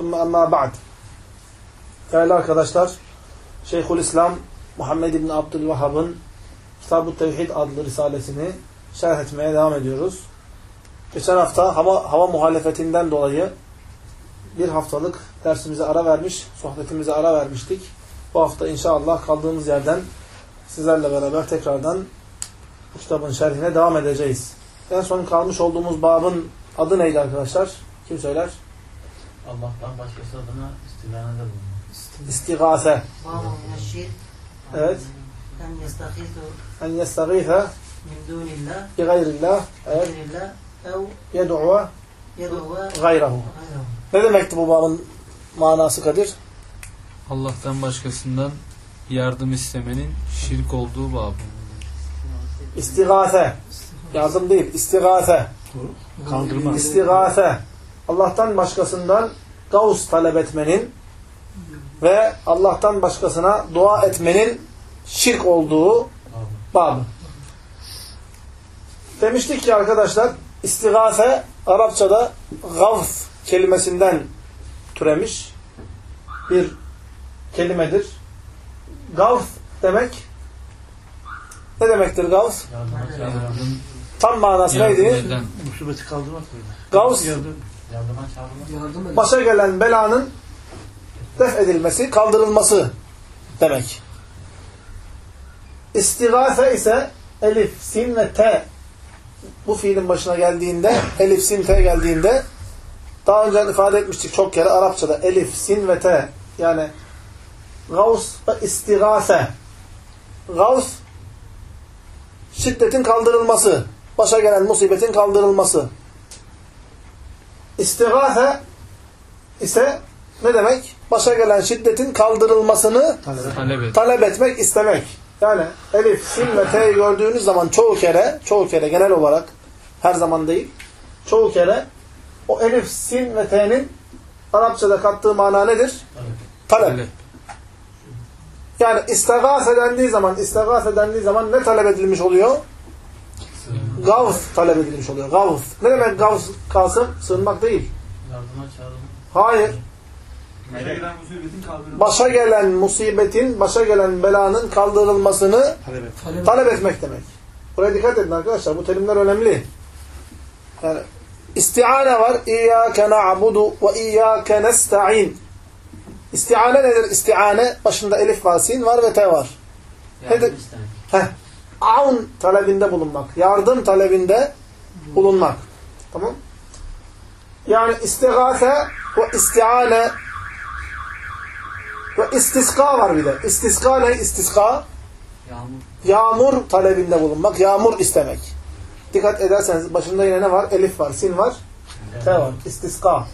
ثم أما بعد Değerli arkadaşlar, Şeyhülislam Muhammed İbni Abdülvahhab'ın Kitab-ı Tevhid adlı risalesini şerh etmeye devam ediyoruz. Geçen hafta hava, hava muhalefetinden dolayı bir haftalık dersimize ara vermiş, sohbetimize ara vermiştik. Bu hafta inşallah kaldığımız yerden sizlerle beraber tekrardan bu kitabın şerhine devam edeceğiz. En son kalmış olduğumuz babın adı neydi arkadaşlar? Kim söyler? Allah'tan başkası adına istilanede bulunmak. İstigase. Evet. En yestagîfe min dunillah. bi gayrillah. Evet. Yed'uve gayrahu. Ne demekti bu babın manası Kadir? Allah'tan başkasından yardım istemenin şirk olduğu bab. İstigase. Yardım değil. İstigase. Kaldırma. İstigase. Allah'tan başkasından gavus talep etmenin ve Allah'tan başkasına dua etmenin şirk olduğu babı. Demiştik ki arkadaşlar istigase Arapçada gavf kelimesinden türemiş bir kelimedir. Gavf demek ne demektir gavf? Tam manası neydi? Musibeti kaldırmak mıydı? Gavs. Başa gelen belanın def edilmesi, kaldırılması demek. İstigase ise elif, sin ve te bu fiilin başına geldiğinde, elif, sin, te geldiğinde daha önce ifade etmiştik çok kere Arapçada elif, sin ve te yani gavs ve istigase gavs şiddetin kaldırılması, başa gelen musibetin kaldırılması. İstigase ise ne demek? Başa gelen şiddetin kaldırılmasını Talep et. talep etmek, istemek. Yani elif, sin ve t'yi gördüğünüz zaman çoğu kere, çoğu kere genel olarak, her zaman değil, çoğu kere o elif, sin ve t'nin Arapçada kattığı mana nedir? Talep. Talep. Yani istigase dendiği zaman, istigase dendiği zaman ne talep edilmiş oluyor? Gavz talep edilmiş oluyor. Gavz. Ne demek gavz Kasım? Sığınmak değil. Hayır. Başa gelen musibetin kaldırılması. Başa gelen musibetin, başa gelen belanın kaldırılmasını Talep et. talep etmek demek. Buraya dikkat edin arkadaşlar. Bu terimler önemli. Yani istiane var. İyyâke na'budu ve iyyâke nesta'in. İstiane nedir? İstiane başında elif var, sin var ve te var. Yardım. Heh. Aun talebinde bulunmak. Yardım talebinde bulunmak. Tamam? Yani istigâse ve istiane ve istiska var bir de. İstiska ne? İstiska Yağmur. yağmur talebinde bulunmak. Yağmur istemek. Dikkat ederseniz başında yine ne var? Elif var, sin var, te var. İstiska.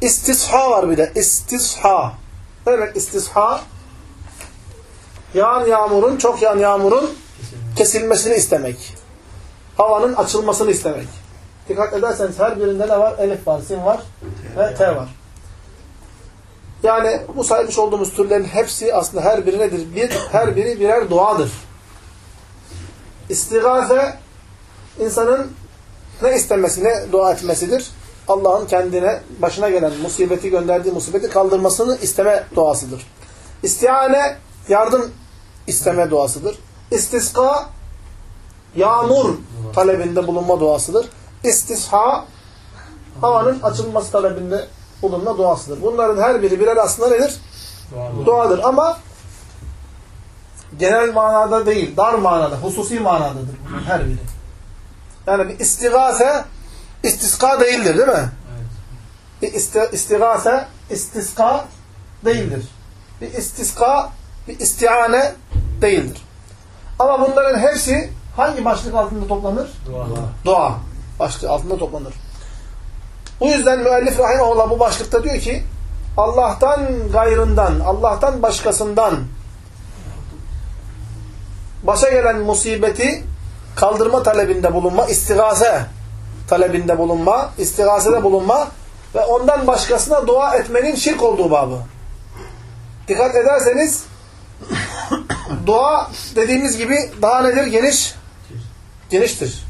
İstisha var bir de. İstisha. Ne demek istisha? Yağan yağmurun, çok yağan yağmurun kesilmesini istemek. Havanın açılmasını istemek. Dikkat ederseniz her birinde ne var? Elif var, sin var ve T var. Yani bu saymış olduğumuz türlerin hepsi aslında her biri nedir? Bir, her biri birer duadır. İstigase insanın ne istemesi, ne dua etmesidir? Allah'ın kendine, başına gelen musibeti, gönderdiği musibeti kaldırmasını isteme duasıdır. İstihane, yardım isteme duasıdır. İstiska, yağmur talebinde bulunma duasıdır. İstisha, havanın açılması talebinde bulunma duasıdır. Bunların her biri birer aslında nedir? Duadır ama genel manada değil, dar manada, hususi manadadır bunların her biri. Yani bir istigase, istiska değildir değil mi? Bir isti, istigase, istiska değildir. Bir istiska, bir istiane değildir. Ama bunların hepsi hangi başlık altında toplanır? Dua. Dua başlığı altında toplanır. Bu yüzden müellif rahimahullah bu başlıkta diyor ki Allah'tan gayrından, Allah'tan başkasından başa gelen musibeti kaldırma talebinde bulunma, istigase talebinde bulunma, istigasede bulunma ve ondan başkasına dua etmenin şirk olduğu babı. Dikkat ederseniz dua dediğimiz gibi daha nedir? Geniş. Geniştir.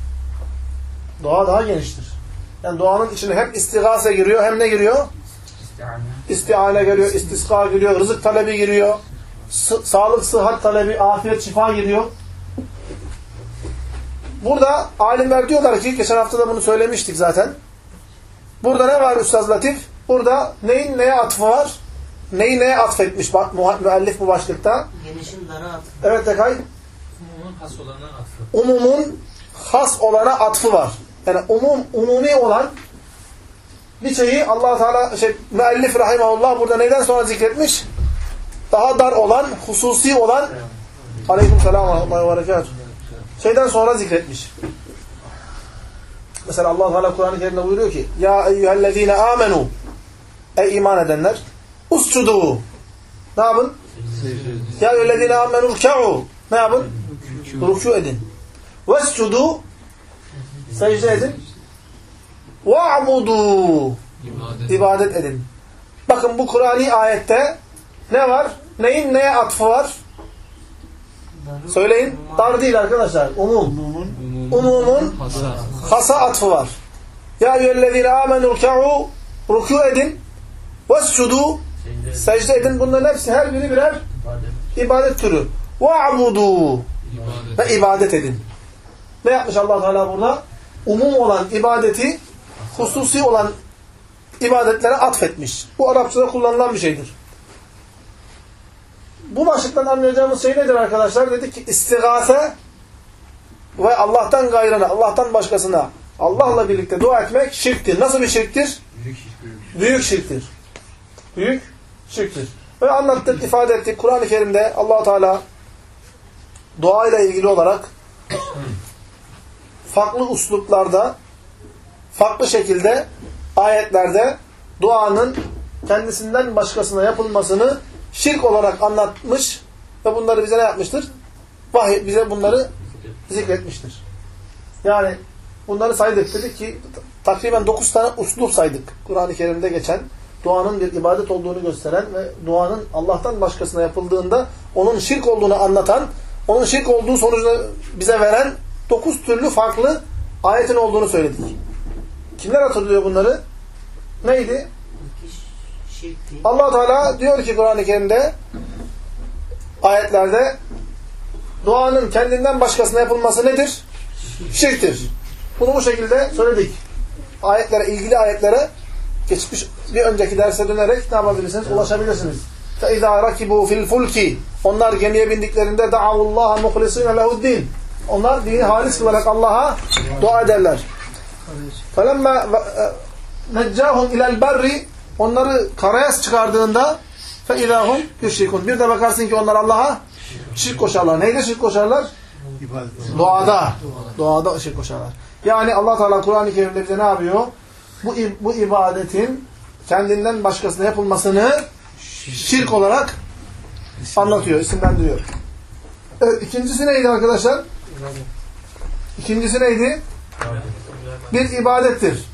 Dua daha geniştir. Yani duanın içine hem istigase giriyor hem ne giriyor? İstihane. Giriyor, istiska giriyor, rızık talebi giriyor, sağlık, sıhhat talebi, afiyet, şifa giriyor. Burada alimler diyorlar ki, geçen hafta da bunu söylemiştik zaten. Burada ne var Üstaz Latif? Burada neyin neye atfı var? Neyi neye atfetmiş müellif bu başlıkta? Genişin dara at. Evet Ekay. Umumun has olana atfı. umumun has olana atfı var. Yani umum umumi olan bir şeyi Allah Teala şey müellif rahimehullah burada neyden sonra zikretmiş? Daha dar olan, hususi olan Aleykümselam ve rahmetullahi ve berekatuhu. Şeyden sonra zikretmiş. Mesela Allah Teala Kur'an-ı Kerim'de buyuruyor ki: "Ya eyyühellezine amenu" Ey iman edenler, uscudu. Ne yapın? Ya eyyühellezine amenu rükû. Ne yapın? Rükû edin. Vescudu secde edin. Ve'budu İbadet. edin. Bakın bu Kur'ani ayette ne var? Neyin neye atfı var? Söyleyin. Dar değil arkadaşlar. Umum. Umumun Hasa. atfı var. Ya eyyühellezine amenü rükû edin. Vescudu Secde. edin. Bunların hepsi her biri birer ibadet. ibadet türü. İbadet. ve ibadet edin. Ne yapmış allah Teala burada? Umum olan ibadeti hususi olan ibadetlere atfetmiş. Bu Arapçada kullanılan bir şeydir. Bu başlıktan anlayacağımız şey nedir arkadaşlar? Dedik ki istigase ve Allah'tan gayrına, Allah'tan başkasına Allah'la birlikte dua etmek şirktir. Nasıl bir şirktir? Büyük şirk. Büyük. Büyük şirktir. Büyük şirktir. Ve anlattık, ifade ettik. Kur'an-ı Kerim'de allah Teala ile ilgili olarak farklı usluplarda, farklı şekilde ayetlerde duanın kendisinden başkasına yapılmasını şirk olarak anlatmış ve bunları bize ne yapmıştır? Vahiy bize bunları zikretmiştir. Yani bunları saydık dedik ki takriben 9 tane uslup saydık. Kur'an-ı Kerim'de geçen duanın bir ibadet olduğunu gösteren ve duanın Allah'tan başkasına yapıldığında onun şirk olduğunu anlatan, onun şirk olduğu sonucunu bize veren 9 türlü farklı ayetin olduğunu söyledik. Kimler hatırlıyor bunları? Neydi? Allah Teala diyor ki Kur'an-ı Kerim'de ayetlerde duanın kendinden başkasına yapılması nedir? Şirktir. Bunu bu şekilde söyledik. Ayetlere, ilgili ayetlere geçmiş bir önceki derse dönerek ne yapabilirsiniz? Ulaşabilirsiniz. فَاِذَا رَكِبُوا فِي الْفُلْكِ Onlar gemiye bindiklerinde دَعَوُ اللّٰهَ مُخْلِصِينَ لَهُ الدِّينَ Onlar dini halis kılarak Allah'a dua ederler. فَلَمَّا نَجَّاهُمْ اِلَى الْبَرِّ Onları karaya çıkardığında فَاِذَا هُمْ يُشْرِكُونَ Bir de bakarsın ki onlar Allah'a şirk koşarlar. Neyde şirk koşarlar? İbadet. Duada. Duada şirk koşarlar. Yani Allah Teala Kur'an-ı Kerim'de bize ne yapıyor? Bu, bu ibadetin kendinden başkasına yapılmasını şirk olarak anlatıyor, isimlendiriyor. Evet, ikincisi neydi arkadaşlar? İkincisi neydi? Bir ibadettir.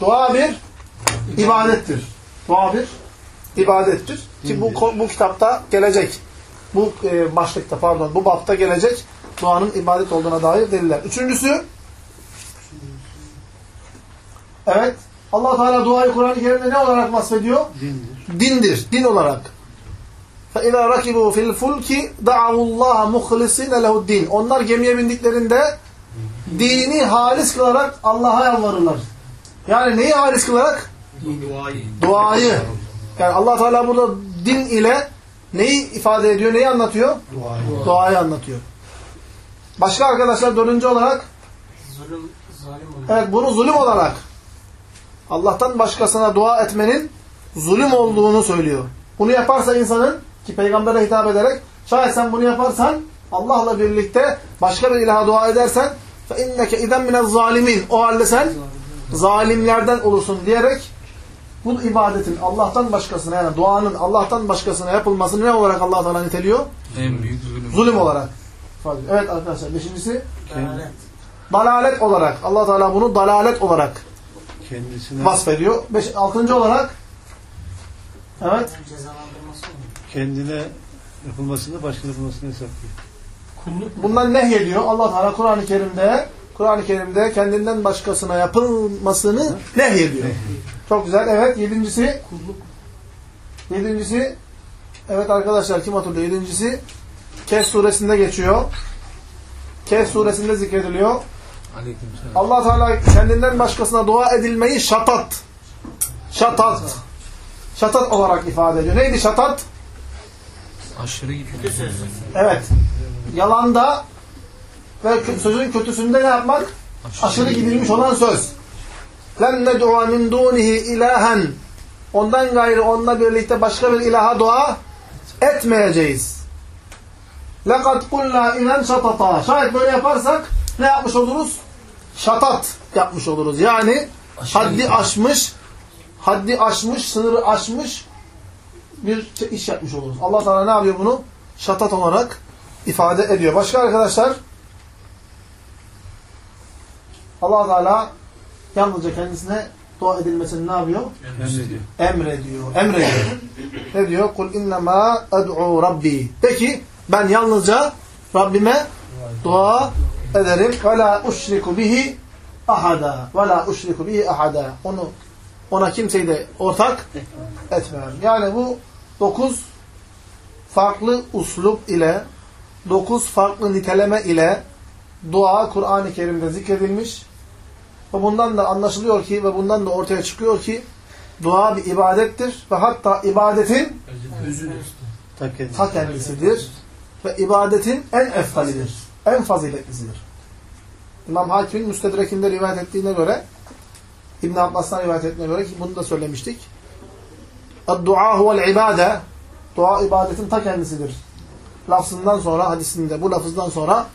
Dua bir ibadettir. Dua bir ibadettir. Ki bu, bu kitapta gelecek. Bu e, başlıkta pardon, bu bapta gelecek duanın ibadet olduğuna dair deliller. Üçüncüsü Evet. allah Teala duayı Kur'an-ı Kerim'de ne olarak vasfediyor? Dindir. Dindir. Din olarak. فَاِذَا رَكِبُوا فِي الْفُلْكِ دَعَوُوا اللّٰهَ مُخْلِصِينَ لَهُ din. Onlar gemiye bindiklerinde dini halis kılarak Allah'a yalvarırlar. Yani neyi halis kılarak? Duayı. Yani allah Teala burada din ile neyi ifade ediyor, neyi anlatıyor? Duayı. Duayı anlatıyor. Başka arkadaşlar dördüncü olarak Zulüm, zalim olur. evet bunu zulüm olarak Allah'tan başkasına dua etmenin zulüm olduğunu söylüyor. Bunu yaparsa insanın ki peygambere hitap ederek şayet sen bunu yaparsan Allah'la birlikte başka bir ilaha dua edersen فَاِنَّكَ اِذَنْ مِنَ zalimin O halde sen zalimlerden olursun diyerek bu ibadetin Allah'tan başkasına yani duanın Allah'tan başkasına yapılmasını ne olarak Allah Teala niteliyor? En büyük zulüm. Zulüm olarak. ifade ediyor. Evet arkadaşlar beşincisi Dalalet. dalalet olarak. Allah Teala bunu dalalet olarak Kendisine, vasfediyor. Beş, altıncı olarak evet kendine yapılmasını başka yapılmasını hesaplıyor. bundan nehyediyor. Allah Teala Kur'an-ı Kerim'de Kur'an-ı Kerim'de kendinden başkasına yapılmasını nehyediyor. Çok güzel. Evet. Yedincisi Yedincisi Evet arkadaşlar kim hatırlıyor? Yedincisi Kehf suresinde geçiyor. Kehf suresinde zikrediliyor Aleykümselam. Allah Teala kendinden başkasına dua edilmeyi şatat. Şatat. Şatat olarak ifade ediyor. Neydi şatat? Aşırı gidiyor. Evet. Yalanda ve kö- sözün kötüsünde ne yapmak? Aşırı gidilmiş olan söz. لَنْ نَدْعُوَ مِنْ دُونِهِ ilahen. Ondan gayrı onunla birlikte başka bir ilaha dua etmeyeceğiz. لَقَدْ قُلْنَا اِنَنْ şatata. Şayet böyle yaparsak ne yapmış oluruz? Şatat yapmış oluruz. Yani haddi aşmış, haddi aşmış, sınırı aşmış bir iş yapmış oluruz. Allah Teala ne yapıyor bunu? Şatat olarak ifade ediyor. Başka arkadaşlar Allah Teala yalnızca kendisine dua edilmesini ne yapıyor? Emrediyor. Emrediyor. Emrediyor. ne diyor? Kul innema ed'u rabbi. Peki ben yalnızca Rabbime dua ederim. Ve la uşriku bihi ahada. Ve la uşriku bihi ahada. Onu ona kimseyi de ortak etmem. Yani bu dokuz farklı uslup ile dokuz farklı niteleme ile dua Kur'an-ı Kerim'de zikredilmiş ve bundan da anlaşılıyor ki ve bundan da ortaya çıkıyor ki dua bir ibadettir ve hatta ibadetin Ta kendisi. ta kendisidir ve ibadetin en efdalidir En faziletlisidir. İmam Hakim'in müstedrekinde rivayet ettiğine göre İbn Abbas'tan rivayet ettiğine göre ki bunu da söylemiştik. Dua huvel ibade Dua ibadetin ta kendisidir. Lafzından sonra, hadisinde bu lafızdan sonra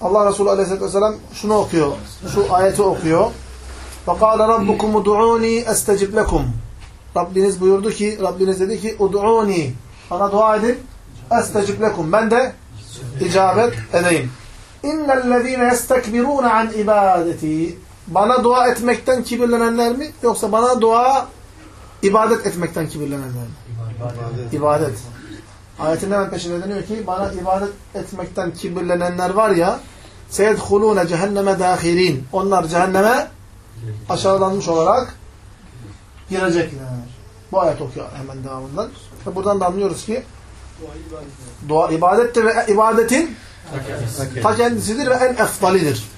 Allah Resulü Aleyhisselatü Vesselam şunu okuyor. Şu ayeti okuyor. فَقَالَ رَبُّكُمُ دُعُونِي اَسْتَجِبْ لَكُمْ Rabbiniz buyurdu ki, Rabbiniz dedi ki اُدْعُونِي Bana dua edin. اَسْتَجِبْ لَكُمْ Ben de icabet edeyim. اِنَّ الَّذ۪ينَ يَسْتَكْبِرُونَ عَنْ ibadeti Bana dua etmekten kibirlenenler mi? Yoksa bana dua ibadet etmekten kibirlenenler mi? İbadet. İbadet. Ayetin hemen peşinde deniyor ki bana ibadet etmekten kibirlenenler var ya seyedhulûne cehenneme dâhirîn. Onlar cehenneme aşağılanmış olarak girecekler. Bu ayet okuyor hemen devamından. Ve buradan da anlıyoruz ki dua ibadettir ve ibadetin ta kendisidir ve en efdalidir.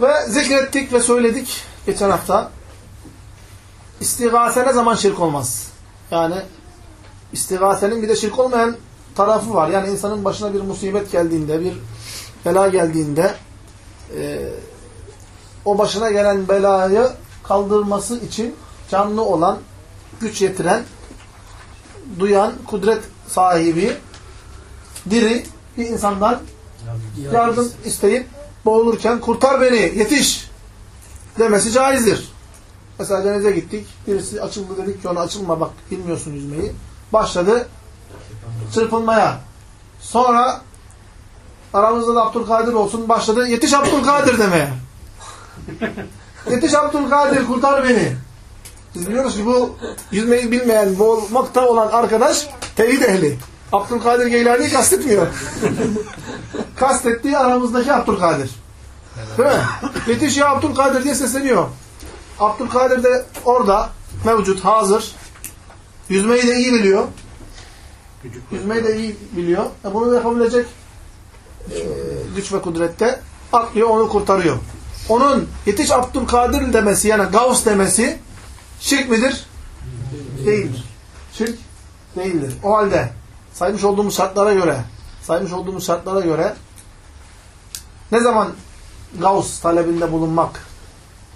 Ve zikrettik ve söyledik geçen hafta. İstigase ne zaman şirk olmaz? Yani istigasenin bir de şirk olmayan tarafı var. Yani insanın başına bir musibet geldiğinde, bir bela geldiğinde e, o başına gelen belayı kaldırması için canlı olan, güç yetiren, duyan, kudret sahibi, diri bir insandan yardım isteyip boğulurken kurtar beni, yetiş demesi caizdir. Mesela denize gittik. Birisi açıldı dedik ki ona açılma bak bilmiyorsun yüzmeyi. Başladı çırpınmaya. Sonra aramızda da Abdülkadir olsun başladı. Yetiş Abdülkadir demeye. Yetiş Abdülkadir kurtar beni. Biz biliyoruz ki bu yüzmeyi bilmeyen, boğulmakta olan arkadaş tevhid ehli. Abdülkadir Geylani'yi kastetmiyor. Kastettiği aramızdaki Abdülkadir. Değil mi? Yetiş ya Abdülkadir diye sesleniyor. Abdülkadir de orada mevcut, hazır. Yüzmeyi de iyi biliyor. Yüzmeyi de iyi biliyor. E bunu da yapabilecek e, güç ve kudrette atlıyor, onu kurtarıyor. Onun yetiş Abdülkadir demesi yani Gavs demesi şirk midir? Değildir. Şirk değildir. O halde saymış olduğumuz şartlara göre saymış olduğumuz şartlara göre ne zaman Gavs talebinde bulunmak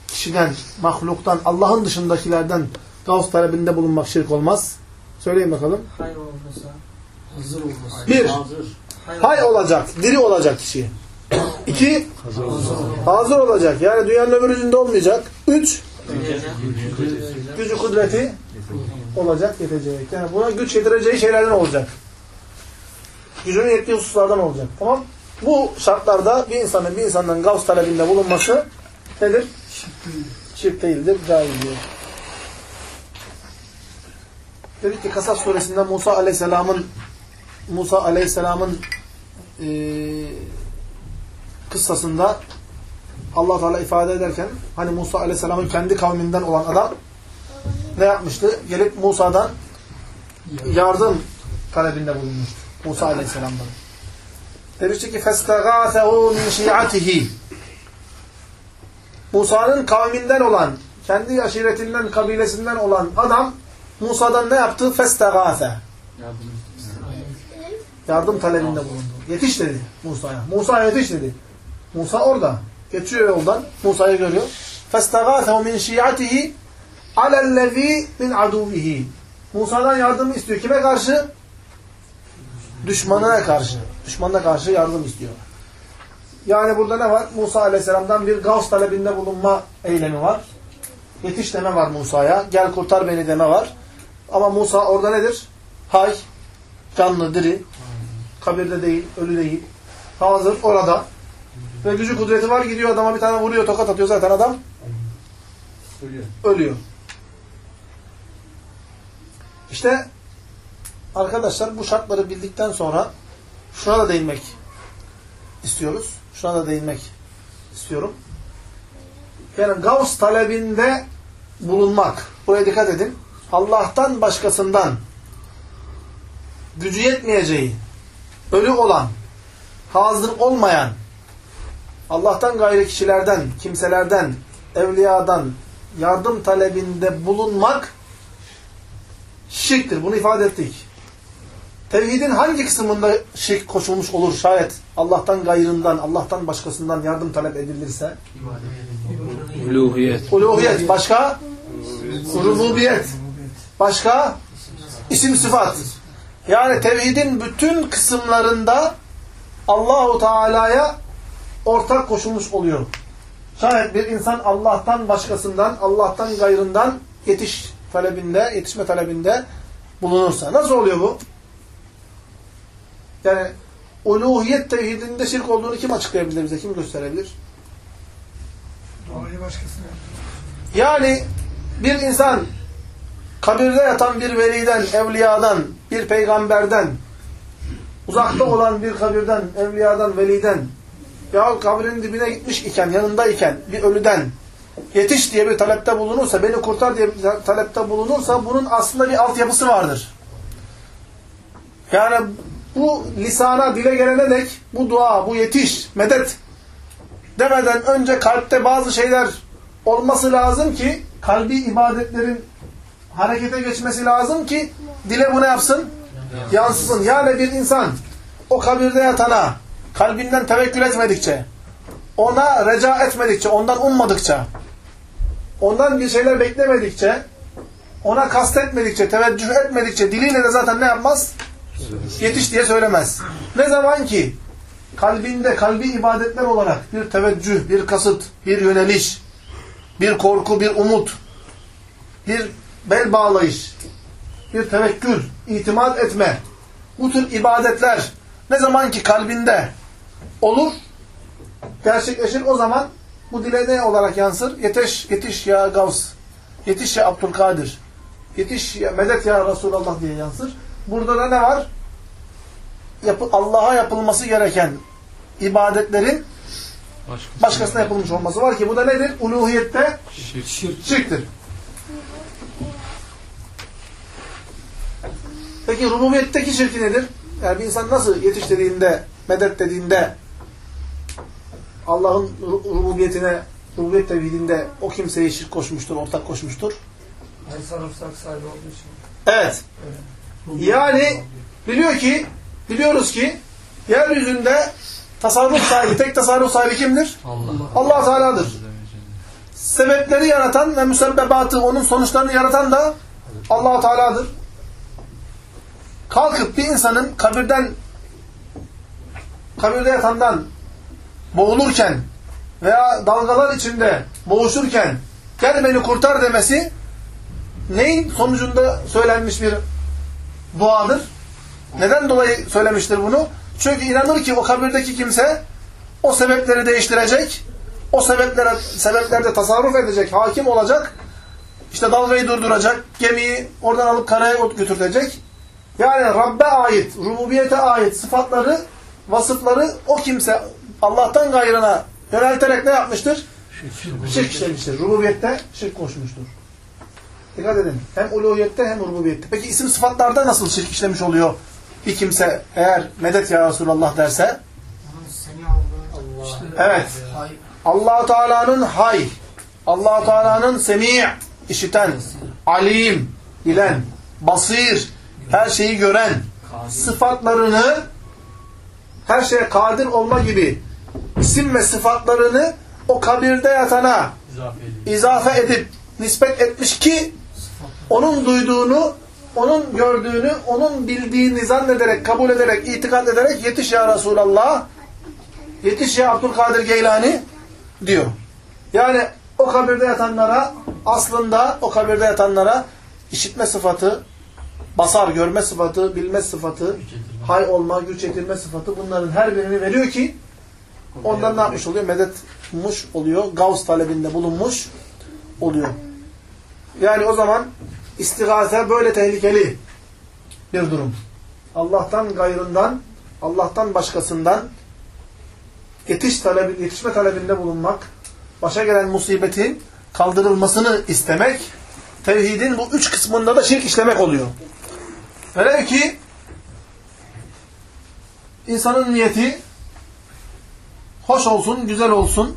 kişiden, mahluktan, Allah'ın dışındakilerden Gavs talebinde bulunmak şirk olmaz. Söyleyin bakalım. Hay olmasa, hazır olmasa. Bir, Hazır. hay olacak, diri olacak kişi. İki, Hazır olacak. Yani dünyanın öbür yüzünde olmayacak. Üç. Gücü kudreti olacak, yetecek. Yani buna güç yetireceği şeylerden olacak. Gücünün yettiği hususlardan olacak. Tamam Bu şartlarda bir insanın bir insandan gavs talebinde bulunması nedir? Şirk değildir, caiz diyor. Dedik ki Kasas suresinde Musa aleyhisselamın Musa aleyhisselamın eee kıssasında allah Teala ifade ederken hani Musa aleyhisselamın kendi kavminden olan adam ne yapmıştı? Gelip Musa'dan yardım talebinde bulunmuştu. Musa aleyhisselamdan. Demişti ki فَاسْتَغَاثَهُ مِنْ شِيعَتِهِ Musa'nın kavminden olan, kendi aşiretinden, kabilesinden olan adam Musa'dan ne yaptı? فَاسْتَغَاثَ Yardım talebinde bulundu. Yetiş dedi Musa'ya. Musa yetiş dedi. Musa orada. Geçiyor yoldan. Musa'yı görüyor. فَاسْتَغَاثَهُ مِنْ شِيعَتِهِ عَلَى الَّذ۪ي مِنْ عَدُوِهِ Musa'dan yardım istiyor. Kime karşı? Düşmanına karşı. Düşmanına karşı yardım istiyor. Yani burada ne var? Musa aleyhisselamdan bir gavs talebinde bulunma eylemi var. Yetiş deme var Musa'ya. Gel kurtar beni deme var. Ama Musa orada nedir? Hay, canlı, diri, kabirde değil, ölü değil. Hazır orada. Ve gücü kudreti var gidiyor adama bir tane vuruyor, tokat atıyor zaten adam. Ölüyor. Ölüyor. İşte arkadaşlar bu şartları bildikten sonra şuna da değinmek istiyoruz. Şuna da değinmek istiyorum. Yani Gavs talebinde bulunmak. Buraya dikkat edin. Allah'tan başkasından gücü yetmeyeceği, ölü olan, hazır olmayan, Allah'tan gayrı kişilerden, kimselerden, evliyadan yardım talebinde bulunmak şirktir. Bunu ifade ettik. Tevhidin hangi kısmında şirk koşulmuş olur şayet Allah'tan gayrından, Allah'tan başkasından yardım talep edilirse? Uluhiyet. Uluhiyet. Başka? Rububiyet. Başka? İsim sıfat. Yani tevhidin bütün kısımlarında Allahu Teala'ya ortak koşulmuş oluyor. Şayet bir insan Allah'tan başkasından, Allah'tan gayrından yetiş talebinde, yetişme talebinde bulunursa. Nasıl oluyor bu? Yani uluhiyet tevhidinde şirk olduğunu kim açıklayabilir bize? Kim gösterebilir? Yani bir insan kabirde yatan bir veliden, evliyadan, bir peygamberden, uzakta olan bir kabirden, evliyadan, veliden ya kabrin dibine gitmiş iken, yanında iken bir ölüden yetiş diye bir talepte bulunursa, beni kurtar diye bir talepte bulunursa bunun aslında bir altyapısı vardır. Yani bu lisana, dile gelene dek bu dua, bu yetiş, medet demeden önce kalpte bazı şeyler olması lazım ki kalbi ibadetlerin harekete geçmesi lazım ki dile bunu yapsın, yansısın. Yani bir insan o kabirde yatana kalbinden tevekkül etmedikçe, ona reca etmedikçe, ondan ummadıkça, ondan bir şeyler beklemedikçe, ona kastetmedikçe, teveccüh etmedikçe diliyle de zaten ne yapmaz? Yetiş diye söylemez. Ne zaman ki kalbinde, kalbi ibadetler olarak bir teveccüh, bir kasıt, bir yöneliş, bir korku, bir umut, bir bel bağlayış, bir tevekkül, itimat etme, bu tür ibadetler ne zaman ki kalbinde olur, gerçekleşir o zaman bu dile ne olarak yansır? Yetiş, yetiş ya Gavs, yetiş ya Abdülkadir, yetiş ya medet ya Resulallah diye yansır. Burada da ne var? Yapı, Allah'a yapılması gereken ibadetlerin Başkası başkasına yapılmış olması var ki bu da nedir? Uluhiyette Şirk. şirktir. Peki rububiyetteki şirki nedir? Yani bir insan nasıl yetiştirdiğinde, medet dediğinde Allah'ın ru- rububiyetine, rububiyet tevhidinde o kimseyi şirk koşmuştur, ortak koşmuştur. Yani sarımsak sahibi olduğu için. Evet. Yani biliyor ki, biliyoruz ki yeryüzünde tasarruf sahibi, tek tasarruf sahibi kimdir? Allah. Allah Teala'dır. Sebepleri yaratan ve müsebbebatı, onun sonuçlarını yaratan da allah Teala'dır. Kalkıp bir insanın kabirden kabirde yatandan boğulurken veya dalgalar içinde boğuşurken gel beni kurtar demesi neyin sonucunda söylenmiş bir duadır? Neden dolayı söylemiştir bunu? Çünkü inanır ki o kabirdeki kimse o sebepleri değiştirecek, o sebeplere, sebeplerde tasarruf edecek, hakim olacak, işte dalgayı durduracak, gemiyi oradan alıp karaya götürecek. Yani Rabbe ait, rububiyete ait sıfatları, vasıfları o kimse Allah'tan gayrına yönelterek ne yapmıştır? Şirk işlemiştir. Rububiyette şirk koşmuştur. Dikkat edin. Hem uluhiyette hem rububiyette. Peki isim sıfatlarda nasıl şirk işlemiş oluyor? Bir kimse eğer medet ya Resulallah derse Evet. Allah Teala'nın hay, allah Teala'nın semi' işiten, alim, bilen, basir, her şeyi gören sıfatlarını her şeye kadir olma gibi isim ve sıfatlarını o kabirde yatana İzafe edip. nispet etmiş ki onun duyduğunu, onun gördüğünü, onun bildiğini zannederek, kabul ederek, itikad ederek yetiş ya Resulallah, yetiş ya Abdülkadir Geylani diyor. Yani o kabirde yatanlara aslında o kabirde yatanlara işitme sıfatı, basar, görme sıfatı, bilme sıfatı, hay olma, güç yetirme sıfatı bunların her birini veriyor ki ondan ne yapmış oluyor? Medet bulmuş oluyor. Gavs talebinde bulunmuş oluyor. Yani o zaman istigase böyle tehlikeli bir durum. Allah'tan gayrından, Allah'tan başkasından yetiş talebi, yetişme talebinde bulunmak, başa gelen musibetin kaldırılmasını istemek, tevhidin bu üç kısmında da şirk işlemek oluyor. Velev ki insanın niyeti hoş olsun, güzel olsun,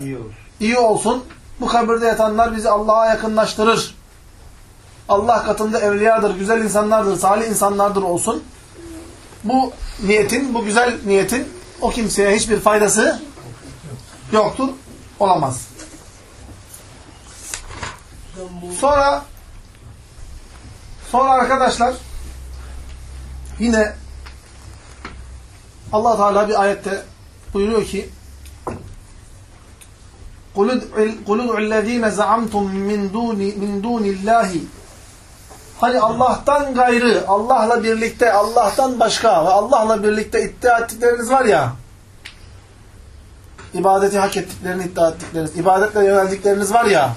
İyi olur. iyi olsun. Bu kabirde yatanlar bizi Allah'a yakınlaştırır. Allah katında evliyadır, güzel insanlardır, salih insanlardır olsun. Bu niyetin, bu güzel niyetin o kimseye hiçbir faydası yoktur, olamaz. Sonra sonra arkadaşlar yine Allah Teala bir ayette buyuruyor ki قُلُ ادْعُوا الَّذ۪ينَ زَعَمْتُمْ مِنْ دُونِ, min دُونِ اللّٰهِ Hani Allah'tan gayrı, Allah'la birlikte, Allah'tan başka ve Allah'la birlikte iddia ettikleriniz var ya, ibadeti hak ettiklerini iddia ettikleriniz, ibadetle yöneldikleriniz var ya,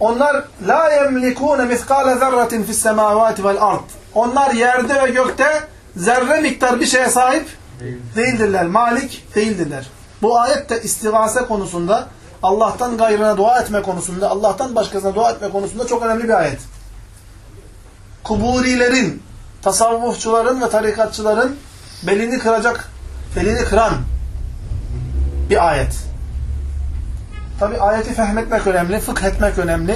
onlar la yemlikune miskale zerratin fis semavati vel ard. Onlar yerde ve gökte zerre miktar bir şeye sahip değildirler. Malik değildirler. Bu ayet de istigase konusunda, Allah'tan gayrına dua etme konusunda, Allah'tan başkasına dua etme konusunda çok önemli bir ayet. Kuburilerin, tasavvufçuların ve tarikatçıların belini kıracak, belini kıran bir ayet. Tabi ayeti fehmetmek önemli, fıkh etmek önemli,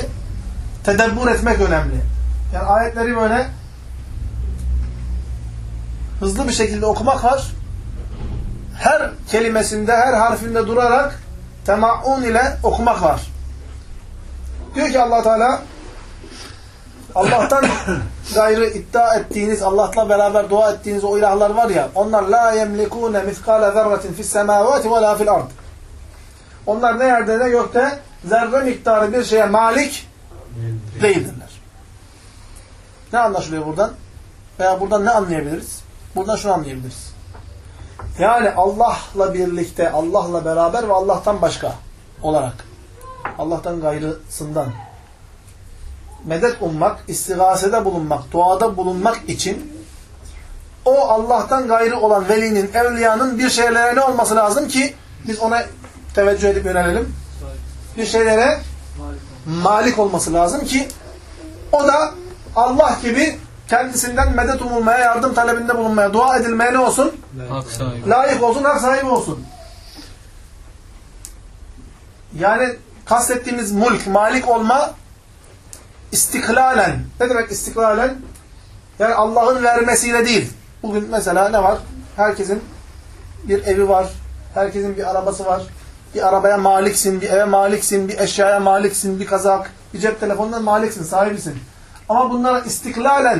tedebbür etmek önemli. Yani ayetleri böyle hızlı bir şekilde okumak var. Her kelimesinde, her harfinde durarak temaun ile okumak var. Diyor ki allah Teala Allah'tan gayrı iddia ettiğiniz, Allah'la beraber dua ettiğiniz o ilahlar var ya, onlar la yemlikune miskale zerratin fis semavati ve la fil ard. Onlar ne yerde ne gökte zerre miktarı bir şeye malik değildirler. Ne anlaşılıyor buradan? Veya buradan ne anlayabiliriz? Buradan şunu anlayabiliriz. Yani Allah'la birlikte, Allah'la beraber ve Allah'tan başka olarak, Allah'tan gayrısından medet ummak, istigasede bulunmak, duada bulunmak için o Allah'tan gayrı olan velinin, evliyanın bir şeylere ne olması lazım ki biz ona teveccüh edip yönelelim. Bir şeylere malik olması lazım ki o da Allah gibi kendisinden medet umulmaya, yardım talebinde bulunmaya, dua edilmeye ne olsun? Hak sahibi. Layık olsun, hak sahibi olsun. Yani kastettiğimiz mulk, malik olma istiklalen. Ne demek istiklalen? Yani Allah'ın vermesiyle değil. Bugün mesela ne var? Herkesin bir evi var. Herkesin bir arabası var. Bir arabaya maliksin, bir eve maliksin, bir eşyaya maliksin, bir kazak, bir cep telefonundan maliksin, sahibisin. Ama bunlara istiklalen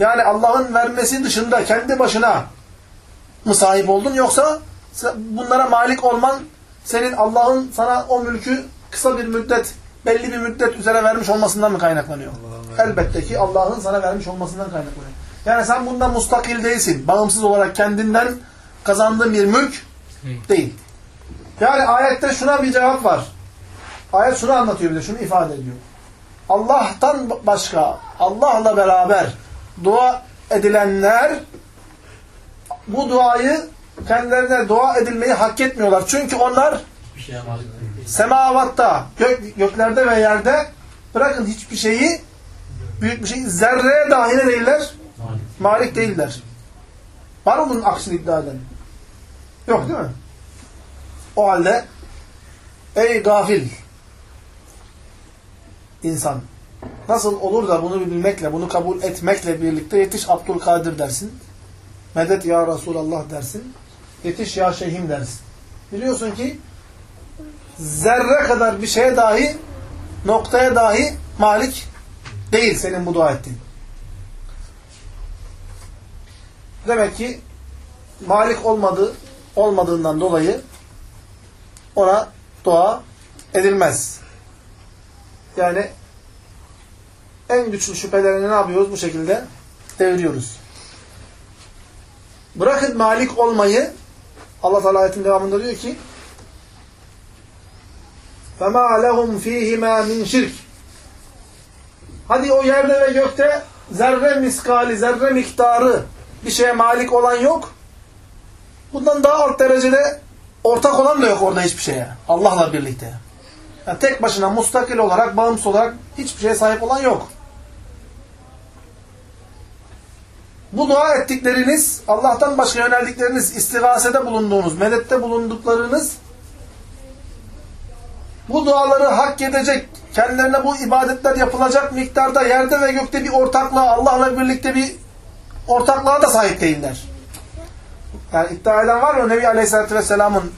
yani Allah'ın vermesi dışında kendi başına mı sahip oldun yoksa bunlara malik olman senin Allah'ın sana o mülkü kısa bir müddet, belli bir müddet üzere vermiş olmasından mı kaynaklanıyor? Elbette ki Allah'ın sana vermiş olmasından kaynaklanıyor. Yani sen bundan mustakil değilsin. Bağımsız olarak kendinden kazandığın bir mülk Değil. değil. Yani ayette şuna bir cevap var. Ayet şunu anlatıyor bize, şunu ifade ediyor. Allah'tan başka, Allah'la beraber dua edilenler bu duayı kendilerine dua edilmeyi hak etmiyorlar. Çünkü onlar değil. semavatta, gök, göklerde ve yerde bırakın hiçbir şeyi, büyük bir şeyi zerreye dahi ne değiller? Malik. Malik değiller. Var mı bunun aksini iddia eden? Yok değil mi? O halde ey gafil insan nasıl olur da bunu bilmekle, bunu kabul etmekle birlikte yetiş Abdülkadir dersin. Medet ya Resulallah dersin. Yetiş ya şeyhim dersin. Biliyorsun ki zerre kadar bir şeye dahi noktaya dahi malik değil senin bu dua ettiğin. Demek ki malik olmadığı olmadığından dolayı ona dua edilmez. Yani en güçlü şüphelerini ne yapıyoruz? Bu şekilde deviriyoruz. Bırakın malik olmayı Allah Teala ayetin devamında diyor ki فَمَا لَهُمْ ف۪يهِمَا مِنْ şirk Hadi o yerde ve gökte zerre miskali, zerre miktarı bir şeye malik olan yok. Bundan daha alt derecede ortak olan da yok orada hiçbir şeye. Allah'la birlikte. Yani tek başına mustakil olarak, bağımsız olarak hiçbir şeye sahip olan yok. Bu dua ettikleriniz, Allah'tan başka yöneldikleriniz, istigasede bulunduğunuz, medette bulunduklarınız bu duaları hak edecek, kendilerine bu ibadetler yapılacak miktarda yerde ve gökte bir ortaklığa, Allah'la birlikte bir ortaklığa da sahip değiller. Yani iddia eden var mı Nebi Aleyhisselatü Vesselam'ın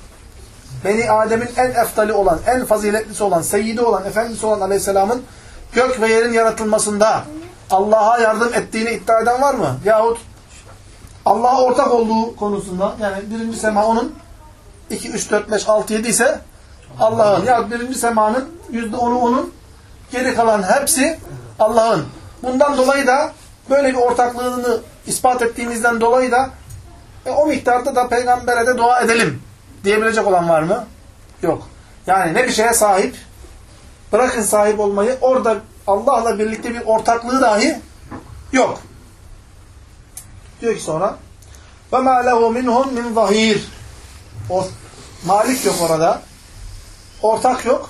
Beni Adem'in en eftali olan, en faziletlisi olan, seyyidi olan, efendisi olan Aleyhisselam'ın gök ve yerin yaratılmasında Allah'a yardım ettiğini iddia eden var mı? Yahut Allah'a ortak olduğu konusunda yani birinci sema onun 2, 3, 4, 5, 6, 7 ise Allah'ın. Ya birinci semanın yüzde onu onun geri kalan hepsi Allah'ın. Bundan dolayı da böyle bir ortaklığını ispat ettiğimizden dolayı da e, o miktarda da peygambere de dua edelim diyebilecek olan var mı? Yok. Yani ne bir şeye sahip bırakın sahip olmayı orada Allah'la birlikte bir ortaklığı dahi yok. Diyor ki sonra وَمَا لَهُ مِنْهُمْ مِنْ ظَهِيرٍ O malik yok orada. Ortak yok.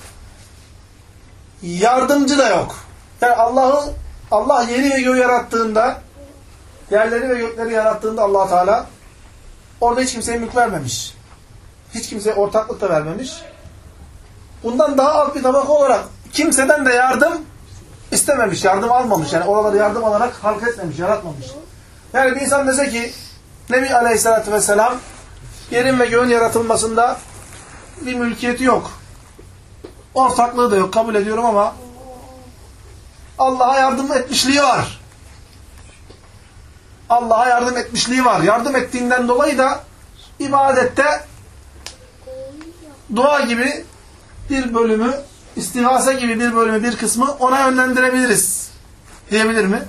Yardımcı da yok. Yani Allah'ı Allah yeri ve göğü yarattığında yerleri ve gökleri yarattığında allah Teala orada hiç kimseye mülk vermemiş. Hiç kimseye ortaklık da vermemiş. Bundan daha alt bir tabaka olarak kimseden de yardım istememiş, yardım almamış. Yani oraları yardım alarak halk etmemiş, yaratmamış. Yani bir insan dese ki Nebi Aleyhisselatü Vesselam yerin ve göğün yaratılmasında bir mülkiyeti yok. Ortaklığı da yok, kabul ediyorum ama Allah'a yardım etmişliği var. Allah'a yardım etmişliği var. Yardım ettiğinden dolayı da ibadette dua gibi bir bölümü, istihase gibi bir bölümü, bir kısmı ona yönlendirebiliriz. Diyebilir mi?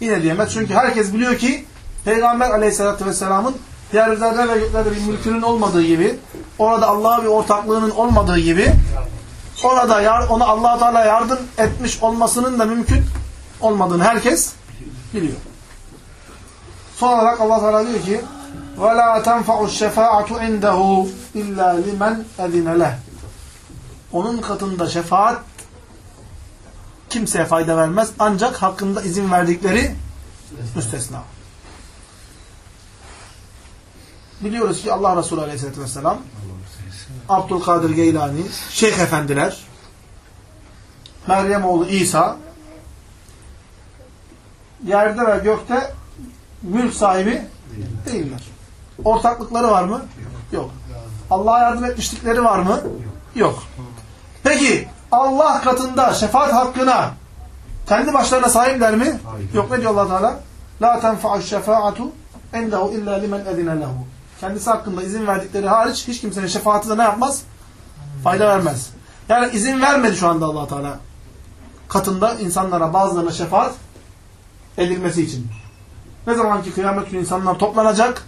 Yine diyemez. Çünkü herkes biliyor ki Peygamber aleyhissalatü vesselamın yeryüzlerde ve göklerde bir mülkünün olmadığı gibi, orada Allah'a bir ortaklığının olmadığı gibi, orada ona allah Teala yardım etmiş olmasının da mümkün olmadığını herkes biliyor. Son olarak Allah Teala diyor ki وَلَا تَنْفَعُ الشَّفَاعَةُ عِنْدَهُ اِلَّا لِمَنْ اَذِنَ لَهُ onun katında şefaat kimseye fayda vermez. Ancak hakkında izin verdikleri müstesna. Biliyoruz ki Allah Resulü Aleyhisselatü Vesselam Abdülkadir Geylani, Şeyh Efendiler, Meryem oğlu İsa yerde ve gökte mülk sahibi değiller. Ortaklıkları var mı? Yok. Allah'a yardım etmişlikleri var mı? Yok. Peki Allah katında şefaat hakkına kendi başlarına sahipler mi? Hayır. Yok ne diyor Allah Teala? La tenfa'u şefaatu endehu illa limen edine lehu. Kendisi hakkında izin verdikleri hariç hiç kimsenin şefaati de ne yapmaz? Fayda vermez. Yani izin vermedi şu anda allah Teala katında insanlara bazılarına şefaat edilmesi için. Ne zaman ki kıyamet günü insanlar toplanacak,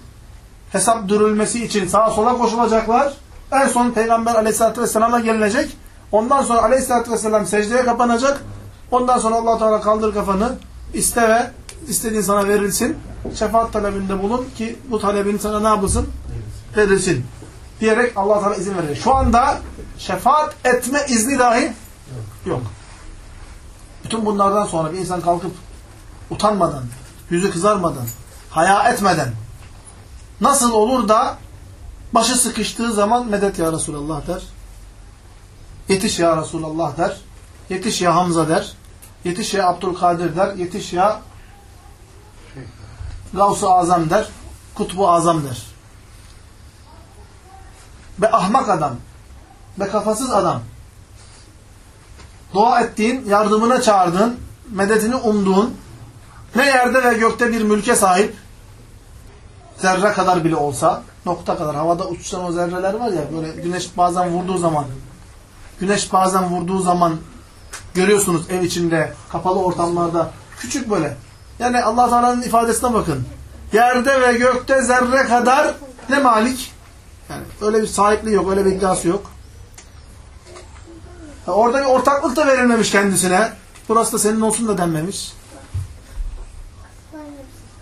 hesap dürülmesi için sağa sola koşulacaklar, en son Peygamber aleyhissalatü vesselam'a gelinecek, ondan sonra aleyhissalatü vesselam secdeye kapanacak, ondan sonra allah Teala kaldır kafanı, iste ve istediğin sana verilsin, şefaat talebinde bulun ki bu talebin sana ne yapılsın? Verilsin. Diyerek allah Teala izin verir. Şu anda şefaat etme izni dahi yok. Bütün bunlardan sonra bir insan kalkıp utanmadan, yüzü kızarmadan, haya etmeden nasıl olur da başı sıkıştığı zaman medet ya Resulallah der. Yetiş ya Resulallah der. Yetiş ya Hamza der. Yetiş ya Abdülkadir der. Yetiş ya Gavs-ı Azam der. Kutbu Azam der. Ve ahmak adam. Ve kafasız adam. Dua ettiğin, yardımına çağırdığın, medetini umduğun, ne yerde ve gökte bir mülke sahip, zerre kadar bile olsa, nokta kadar, havada uçuşan o zerreler var ya, böyle güneş bazen vurduğu zaman, güneş bazen vurduğu zaman görüyorsunuz ev içinde, kapalı ortamlarda, küçük böyle. Yani allah Teala'nın ifadesine bakın. Yerde ve gökte zerre kadar ne malik? Yani öyle bir sahipliği yok, öyle bir iddiası yok. Orada bir ortaklık da verilmemiş kendisine. Burası da senin olsun da denmemiş.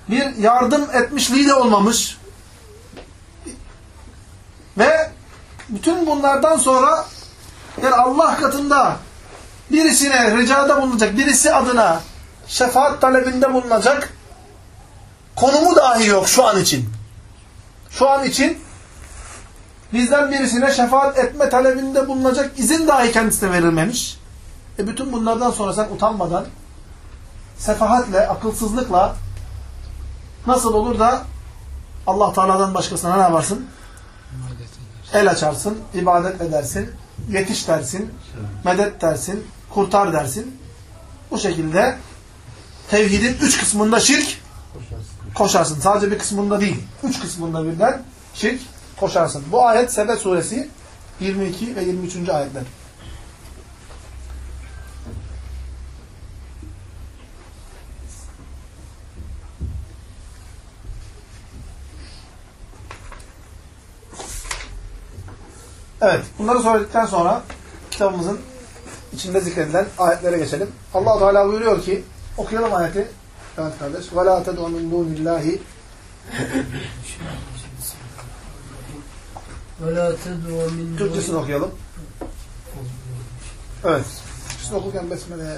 Bir yardım etmişliği de olmamış. Ve bütün bunlardan sonra yani Allah katında birisine ricada bulunacak, birisi adına şefaat talebinde bulunacak konumu dahi yok şu an için. Şu an için bizden birisine şefaat etme talebinde bulunacak izin dahi kendisine verilmemiş. E bütün bunlardan sonra sen utanmadan, sefahatle, akılsızlıkla nasıl olur da Allah Teala'dan başkasına ne yaparsın? El açarsın, ibadet edersin, yetiş dersin, medet dersin, kurtar dersin. Bu şekilde tevhidin üç kısmında şirk koşarsın. Sadece bir kısmında değil. Üç kısmında birden şirk koşarsın. Bu ayet Sebe suresi 22 ve 23. ayetler. Evet. Bunları söyledikten sonra kitabımızın içinde zikredilen ayetlere geçelim. allah Teala buyuruyor ki okuyalım ayeti. Evet kardeş. وَلَا تَدْعُ مِنْ دُونِ اللّٰهِ وَلَا تَدْعُوا مِنْ Türkçesini okuyalım. Evet. Türkçesini okurken besmele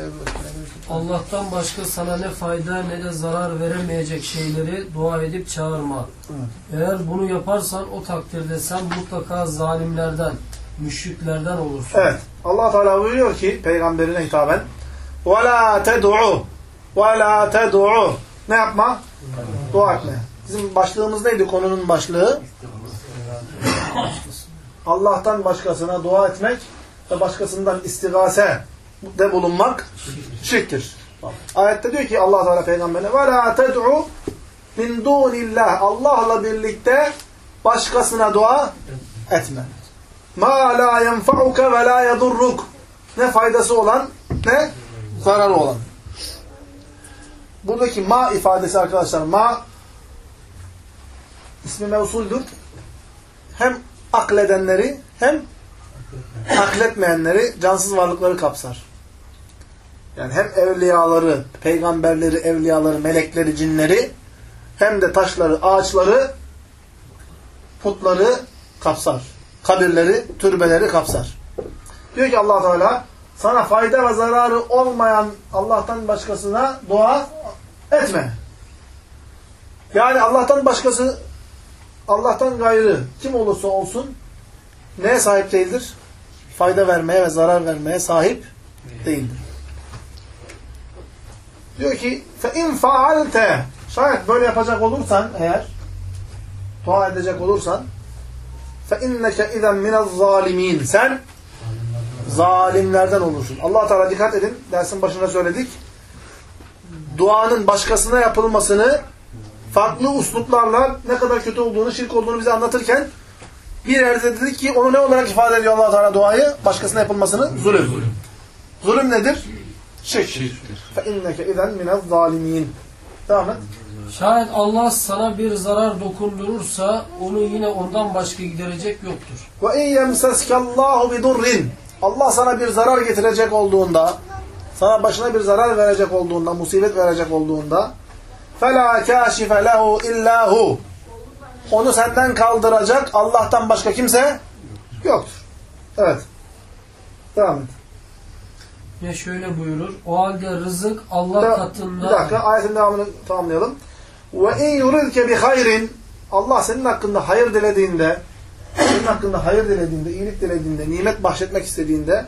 Allah'tan başka sana ne fayda ne de zarar veremeyecek şeyleri dua edip çağırma. Eğer bunu yaparsan o takdirde sen mutlaka zalimlerden, müşriklerden olursun. Evet. allah Teala buyuruyor ki peygamberine hitaben وَلَا تَدْعُوا وَلَا تَدْعُوا Ne yapma? Dua etme. Bizim başlığımız neydi konunun başlığı? Allah'tan başkasına dua etmek ve başkasından istigase de bulunmak şirktir. Ayette diyor ki Allah Teala peygamberine ve la ted'u min dunillah Allah'la birlikte başkasına dua etme. Ma la yenfa'uke ve la yedurruk. Ne faydası olan ne zararı olan. Buradaki ma ifadesi arkadaşlar ma ismi mevsuldür. Hem akledenleri hem akletmeyenleri, cansız varlıkları kapsar. Yani hem evliyaları, peygamberleri, evliyaları, melekleri, cinleri hem de taşları, ağaçları, putları kapsar. Kabirleri, türbeleri kapsar. Diyor ki allah Teala sana fayda ve zararı olmayan Allah'tan başkasına dua etme. Yani Allah'tan başkası, Allah'tan gayrı kim olursa olsun neye sahip değildir? Fayda vermeye ve zarar vermeye sahip değildir. Diyor ki فَاِنْ فَعَلْتَ Şayet böyle yapacak olursan eğer dua edecek olursan فَاِنَّكَ اِذًا مِنَ الظَّالِمِينَ Sen zalimlerden olursun. allah Teala dikkat edin. Dersin başında söyledik. Duanın başkasına yapılmasını farklı usluplarla ne kadar kötü olduğunu, şirk olduğunu bize anlatırken bir yerde dedik ki onu ne olarak ifade ediyor allah Teala duayı? Başkasına yapılmasını zulüm. Zulüm nedir? Şirk. فَاِنَّكَ اِذًا مِنَ الظَّالِمِينَ Devam et. Şayet Allah sana bir zarar dokundurursa onu yine ondan başka giderecek yoktur. وَاِنْ يَمْسَسْكَ اللّٰهُ بِدُرٍّ Allah sana bir zarar getirecek olduğunda, sana başına bir zarar verecek olduğunda, musibet verecek olduğunda فَلَا كَاشِفَ لَهُ اِلَّا هُ Onu senden kaldıracak Allah'tan başka kimse yoktur. Evet. Devam et. Ya şöyle buyurur. O halde rızık Allah Bir katında dakika ayetin devamını tamamlayalım. وَاِنْ يُرِدْكَ بِخَيْرٍ Allah senin hakkında hayır dilediğinde, senin hakkında hayır dilediğinde, iyilik dilediğinde, nimet bahşetmek istediğinde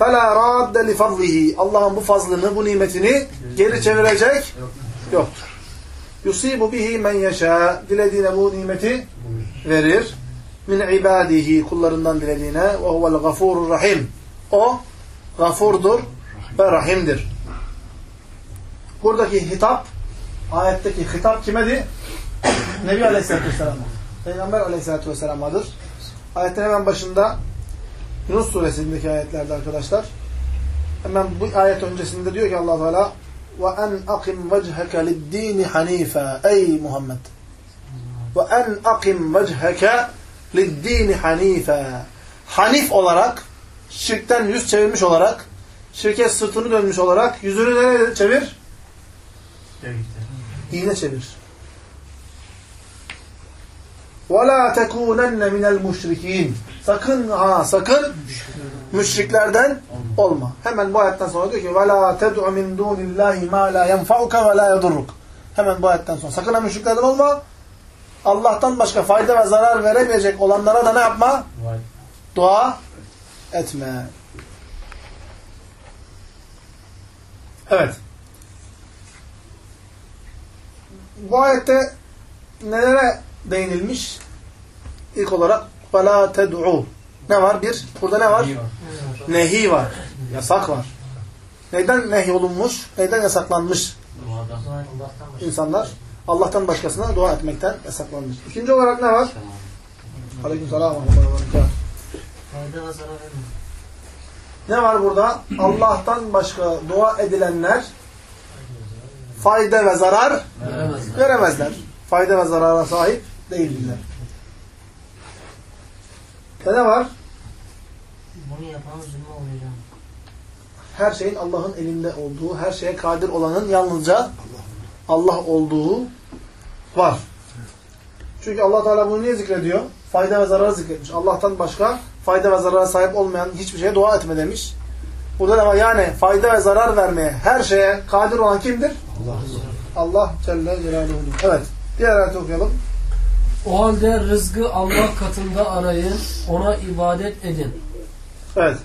فَلَا رَادَّ لِفَضْلِهِ Allah'ın bu fazlını, bu nimetini geri çevirecek yoktur. يُصِيبُ بِهِ مَنْ يَشَاء Dilediğine bu nimeti verir. min ibadihi kullarından dilediğine ve huvel gafurur rahim. O gafurdur ve rahimdir. Buradaki hitap ayetteki hitap kimedir? Nebi Aleyhisselatü Vesselam'a. Peygamber Aleyhisselatü Vesselam'adır. Ayetin hemen başında Yunus suresindeki ayetlerde arkadaşlar. Hemen bu ayet öncesinde diyor ki Allah Teala en akim vecheke lid-din hanife ey Muhammed. En akim vecheke lid-din hanife. Hanif olarak şirkten yüz çevirmiş olarak şirke sırtını dönmüş olarak yüzünü nereye çevir? Dine çevir. وَلَا تَكُونَنَّ مِنَ الْمُشْرِك۪ينَ Sakın ha sakın müşriklerden olma. Hemen bu ayetten sonra diyor ki وَلَا تَدْعُ مِنْ دُونِ اللّٰهِ مَا لَا يَنْفَعُكَ وَلَا يَضُرُّكَ Hemen bu ayetten sonra sakın ha müşriklerden olma. Allah'tan başka fayda ve zarar veremeyecek olanlara da ne yapma? Dua etme. Evet. Bu ayette nelere değinilmiş? İlk olarak وَلَا تَدْعُوا Ne var? Bir, burada ne var? Nehi var. Yasak var. Neyden nehi olunmuş? Neyden yasaklanmış insanlar? Allah'tan başkasına dua etmekten yasaklanmış. İkinci olarak ne var? Aleykümselam. Fayda ve zarar vermiyor. Ne var burada? Allah'tan başka dua edilenler fayda ve zarar veremezler. veremezler. Fayda ve zarara sahip değildirler. Ve ne var? Bunu yapan zulmü olacağım. Her şeyin Allah'ın elinde olduğu, her şeye kadir olanın yalnızca Allah olduğu var. Çünkü Allah Teala bunu niye zikrediyor? Fayda ve zararı zikretmiş. Allah'tan başka fayda ve zarara sahip olmayan hiçbir şeye dua etme demiş. Burada da var yani fayda ve zarar vermeye, her şeye kadir olan kimdir? Allah. Allah Celle Celaluhu'dur. Evet. Diğer ayeti okuyalım. O halde rızkı Allah katında arayın, ona ibadet edin. Evet.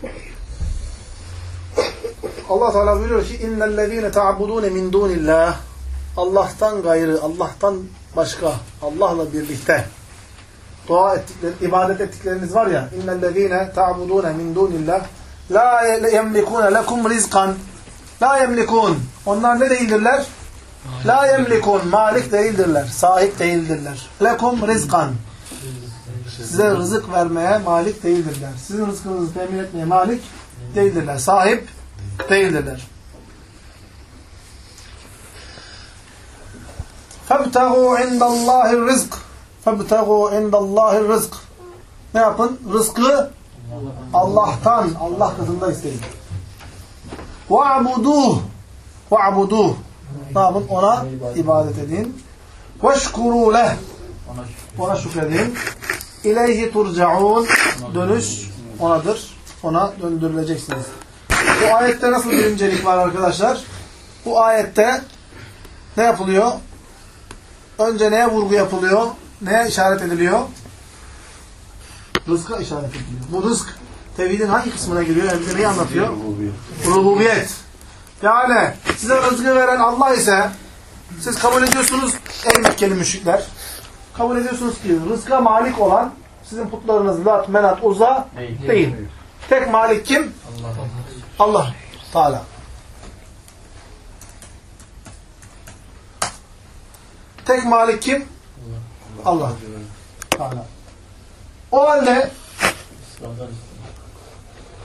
Allah Teala buyuruyor ki innellezîne ta'budûne min dûnillah Allah'tan gayrı, Allah'tan başka, Allah'la birlikte dua ettikleri, ibadet ettikleriniz var ya innellezîne ta'budûne min dûnillah la yemlikûne lekum rizkan la yemlikûn onlar ne değildirler? La yemlikûn malik değildirler, sahip değildirler. Lekum rizkan size rızık vermeye malik değildirler. Sizin rızkınızı temin etmeye malik değildirler. Sahip değildirler. فَابْتَغُوا عِنْدَ اللّٰهِ الرِّزْقِ فَابْتَغُوا عِنْدَ اللّٰهِ الرِّزْقِ Ne yapın? Rızkı Allah'tan, Allah katında isteyin. وَعْبُدُوهُ وَعْبُدُوهُ Ne yapın? Ona ibadet edin. Veşkuru leh. Ona şükür. Ona şükredin. İleyhi turcaun. Dönüş onadır. Ona döndürüleceksiniz. Bu ayette nasıl bir incelik var arkadaşlar? Bu ayette ne yapılıyor? Önce neye vurgu yapılıyor? Neye işaret ediliyor? Rızka işaret ediliyor. Bu rızk tevhidin hangi kısmına giriyor? Yani bize neyi anlatıyor? Rububiyet. Yani size rızkı veren Allah ise siz kabul ediyorsunuz ey Mekkeli müşrikler. Kabul ediyorsunuz ki rızka malik olan sizin putlarınız Lat, Menat, Uza Değil. değil. Tek malik kim? Allah. Allah Teala. Tek malik kim? Allah Teala. O halde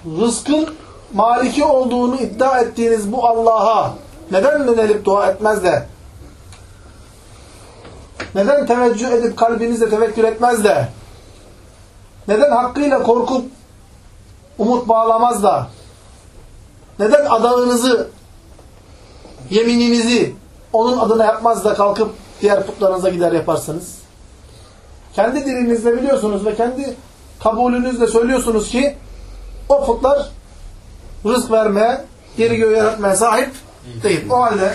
rızkın maliki olduğunu iddia ettiğiniz bu Allah'a neden yönelip dua etmez de neden teveccüh edip kalbinizle tevekkül etmez de neden hakkıyla korkup umut bağlamaz da neden adağınızı yemininizi onun adına yapmaz da kalkıp diğer putlarınıza gider yaparsınız? Kendi dilinizle biliyorsunuz ve kendi kabulünüzle söylüyorsunuz ki o putlar rızk vermeye, geri göğü yaratmaya sahip değil. O halde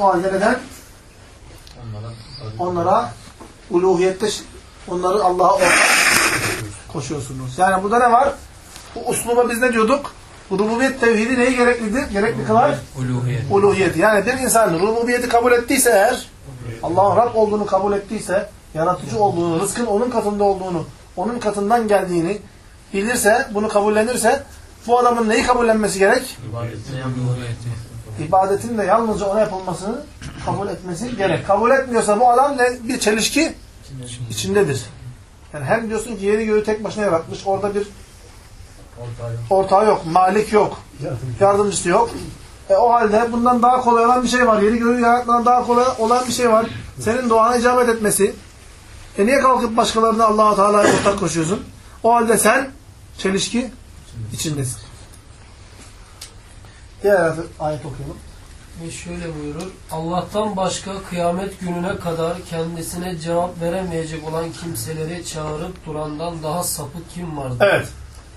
o halde neden? Onlara uluhiyette onları Allah'a ortak koşuyorsunuz. Yani burada ne var? Bu usluba biz ne diyorduk? Bu rububiyet tevhidi neyi gereklidir? Gerekli kılar? Uluhiyet. Uluhiyeti. Yani bir insan rububiyeti kabul ettiyse eğer, Allah'ın Rab olduğunu kabul ettiyse, yaratıcı olduğunu, rızkın onun katında olduğunu, onun katından geldiğini bilirse, bunu kabullenirse, bu adamın neyi kabullenmesi gerek? İbadetin de yalnızca ona yapılmasını kabul etmesi gerek. Kabul etmiyorsa bu adam ne? Bir çelişki içindedir. Yani hem diyorsun ki yeri göğü tek başına yaratmış, orada bir Ortağı yok. malik yok, yardımcısı yok. E o halde bundan daha kolay olan bir şey var. Yeri göğü yaratmadan daha kolay olan bir şey var. Senin duana icabet etmesi. E niye kalkıp başkalarına Allah-u Teala'ya ortak koşuyorsun? O halde sen çelişki içindesin. Diğer ayet okuyalım. Ve şöyle buyurur. Allah'tan başka kıyamet gününe kadar kendisine cevap veremeyecek olan kimseleri çağırıp durandan daha sapık kim vardır? Evet.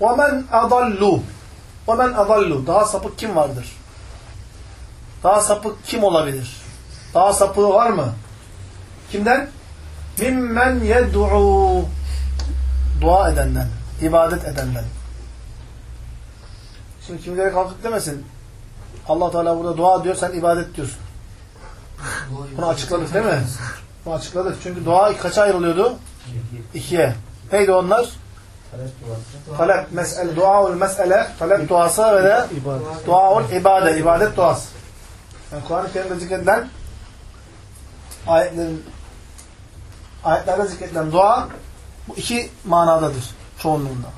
وَمَنْ أَضَلُّ وَمَنْ أَضَلُّ Daha sapık kim vardır? Daha sapık kim olabilir? Daha sapığı var mı? Kimden? Mimmen yed'u dua edenden, ibadet edenden. Şimdi kimileri kalkıp demesin. Allah Teala burada dua diyor, sen ibadet diyorsun. Bunu açıkladık değil mi? Bunu açıkladık. Çünkü dua kaça ayrılıyordu? İkiye. Neydi onlar? Talep, mesele, duaul mesele, talep duası ve de duaul ibade, ibadet duası. Yani Kur'an-ı Kerim'de zikredilen ayetlerin ayetlerde zikredilen dua bu iki manadadır çoğunluğunda.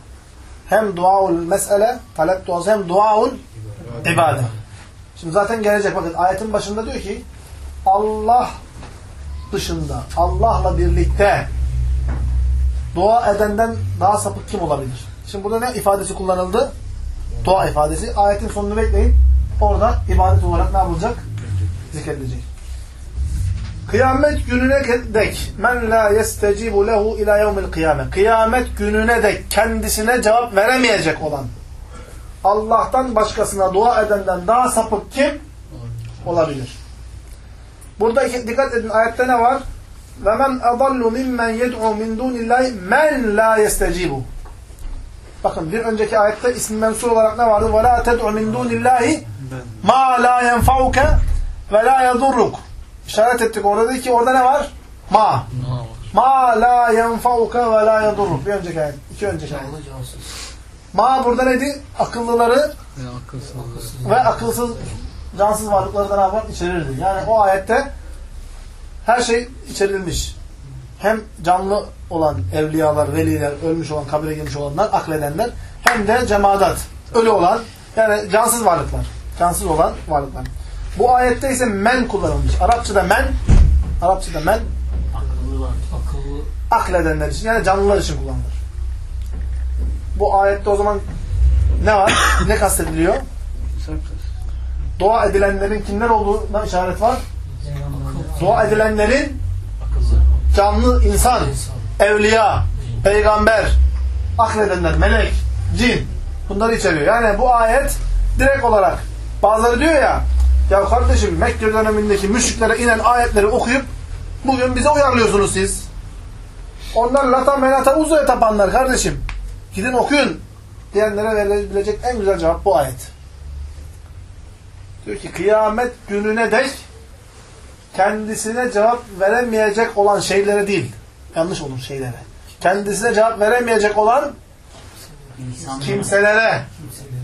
Hem duaul mes'ele, talep duası hem duaul ibade. Şimdi zaten gelecek bakın ayetin başında diyor ki Allah dışında, Allah'la birlikte dua edenden daha sapık kim olabilir? Şimdi burada ne ifadesi kullanıldı? Dua ifadesi. Ayetin sonunu bekleyin. Orada ibadet olarak ne yapılacak? Zikredilecek. Kıyamet gününe dek men la yestecibu lehu ila yevmil kıyamet. Kıyamet gününe dek kendisine cevap veremeyecek olan Allah'tan başkasına dua edenden daha sapık kim olabilir? Burada dikkat edin ayette ne var? Ve men adallu mimmen yed'u min dunillahi men la yestecibu. Bakın bir önceki ayette ismi mensur olarak ne vardı? Ve la ted'u min dunillahi ma la yenfa'uke ve la yadurruk. İşaret ettik orada dedi ki orada ne var? Ma. Ma la yenfa'uke ve la yadurruk. Bir önceki ayet. iki önceki ayet. Ma burada neydi? Akıllıları Ve akılsız. ve akılsız cansız varlıkları da ne yapar? İçerirdi. Yani o ayette her şey içerilmiş. Hem canlı olan evliyalar, veliler, ölmüş olan, kabire girmiş olanlar, akledenler hem de cemaat, ölü olan yani cansız varlıklar. Cansız olan varlıklar. Bu ayette ise men kullanılmış. Arapçada men Arapçada men Akıllı akledenler için yani canlılar için kullanılır. Bu ayette o zaman ne var? ne kastediliyor? Dua edilenlerin kimler olduğuna işaret var. Dua edilenlerin canlı insan, evliya, peygamber, akredenler, melek, cin bunları içeriyor. Yani bu ayet direkt olarak bazıları diyor ya ya kardeşim Mekke dönemindeki müşriklere inen ayetleri okuyup bugün bize uyarlıyorsunuz siz. Onlar lata menata uzuya tapanlar kardeşim. Gidin okuyun diyenlere verilebilecek en güzel cevap bu ayet. Diyor ki kıyamet gününe dek kendisine cevap veremeyecek olan şeylere değil. Yanlış olur şeylere. Kendisine cevap veremeyecek olan kimselere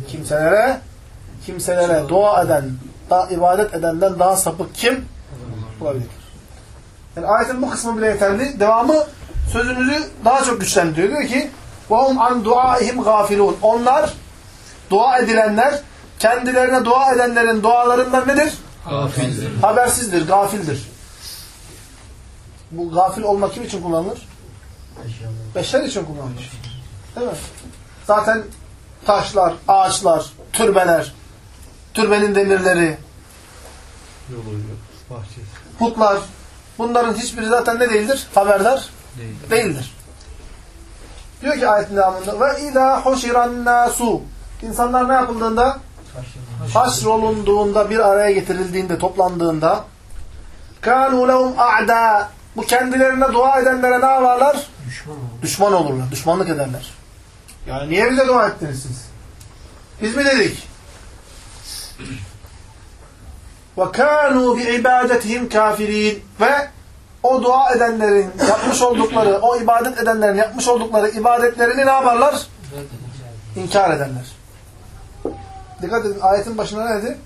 kimselere kimselere dua eden, daha ibadet edenden daha sapık kim olabilir? Yani ayetin bu kısmı bile yeterli. Devamı sözümüzü daha çok güçlendiriyor. Diyor ki وَهُمْ عَنْ دُعَائِهِمْ غَافِلُونَ Onlar, dua edilenler, kendilerine dua edenlerin dualarından nedir? Gafildir. Habersizdir, gafildir. Bu gafil olmak kim için kullanılır? Beşer için kullanılır. Değil mi? Zaten taşlar, ağaçlar, türbeler, türbenin demirleri, putlar, bunların hiçbiri zaten ne değildir? Haberdar Değil. değildir. Diyor ki ayetin devamında ve ila huşiran nasu İnsanlar ne yapıldığında? Haşrolunduğunda, bir araya getirildiğinde, toplandığında kanu lehum a'da bu kendilerine dua edenlere ne yaparlar? Düşman olur. Düşman olurlar, düşmanlık ederler. Yani niye bize dua ettiniz siz? Biz mi dedik? Ve kânû bi'ibâdetihim kâfirîn. Ve o dua edenlerin yapmış oldukları, o ibadet edenlerin yapmış oldukları ibadetlerini ne yaparlar? İnkar edenler. Dikkat edin ayetin başına ne dedi?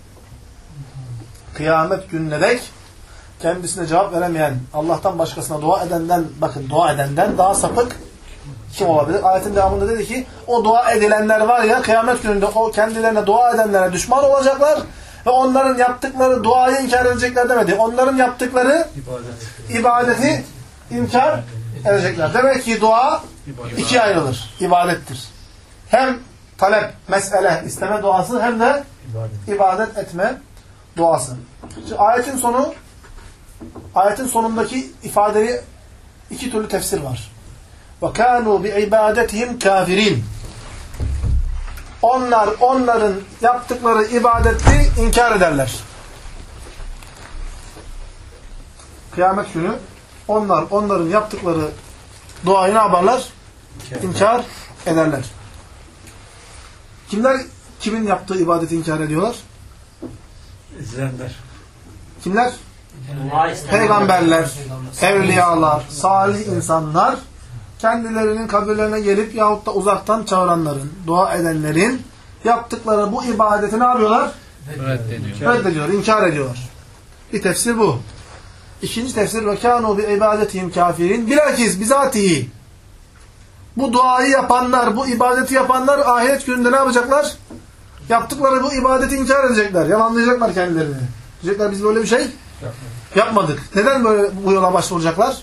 Kıyamet gününe dek kendisine cevap veremeyen, Allah'tan başkasına dua edenden, bakın dua edenden daha sapık kim olabilir? Ayetin devamında dedi ki o dua edilenler var ya kıyamet gününde o kendilerine dua edenlere düşman olacaklar ve onların yaptıkları duayı inkar edecekler demedi. Onların yaptıkları İbadet. ibadeti inkar edecekler. Demek ki dua ikiye ayrılır. İbadettir. Hem talep, mesele, isteme duası hem de İbadet. ibadet etme duası. Şimdi ayetin sonu ayetin sonundaki ifadeyi iki türlü tefsir var. وَكَانُوا بِعِبَادَتِهِمْ kafirin. Onlar onların yaptıkları ibadeti inkar ederler. Kıyamet günü onlar onların yaptıkları duayı ne yaparlar? İnkar ederler. Kimler kimin yaptığı ibadeti inkar ediyorlar? İzleyenler. Kimler? Dua isteyen- Peygamberler, evliyalar, salih insanlar kendilerinin kabirlerine gelip yahut da uzaktan çağıranların, dua edenlerin yaptıkları bu ibadeti ne yapıyorlar? Reddediyor. Reddediyor, inkar ediyorlar. Bir tefsir bu. İkinci tefsir ve kânû bi ibadetihim kafirin. Bilakis bizatihi. Bu duayı yapanlar, bu ibadeti yapanlar ahiret gününde ne yapacaklar? Yaptıkları bu ibadeti inkar edecekler. Yalanlayacaklar kendilerini. Diyecekler biz böyle bir şey yapmadık. Neden böyle bu yola başvuracaklar?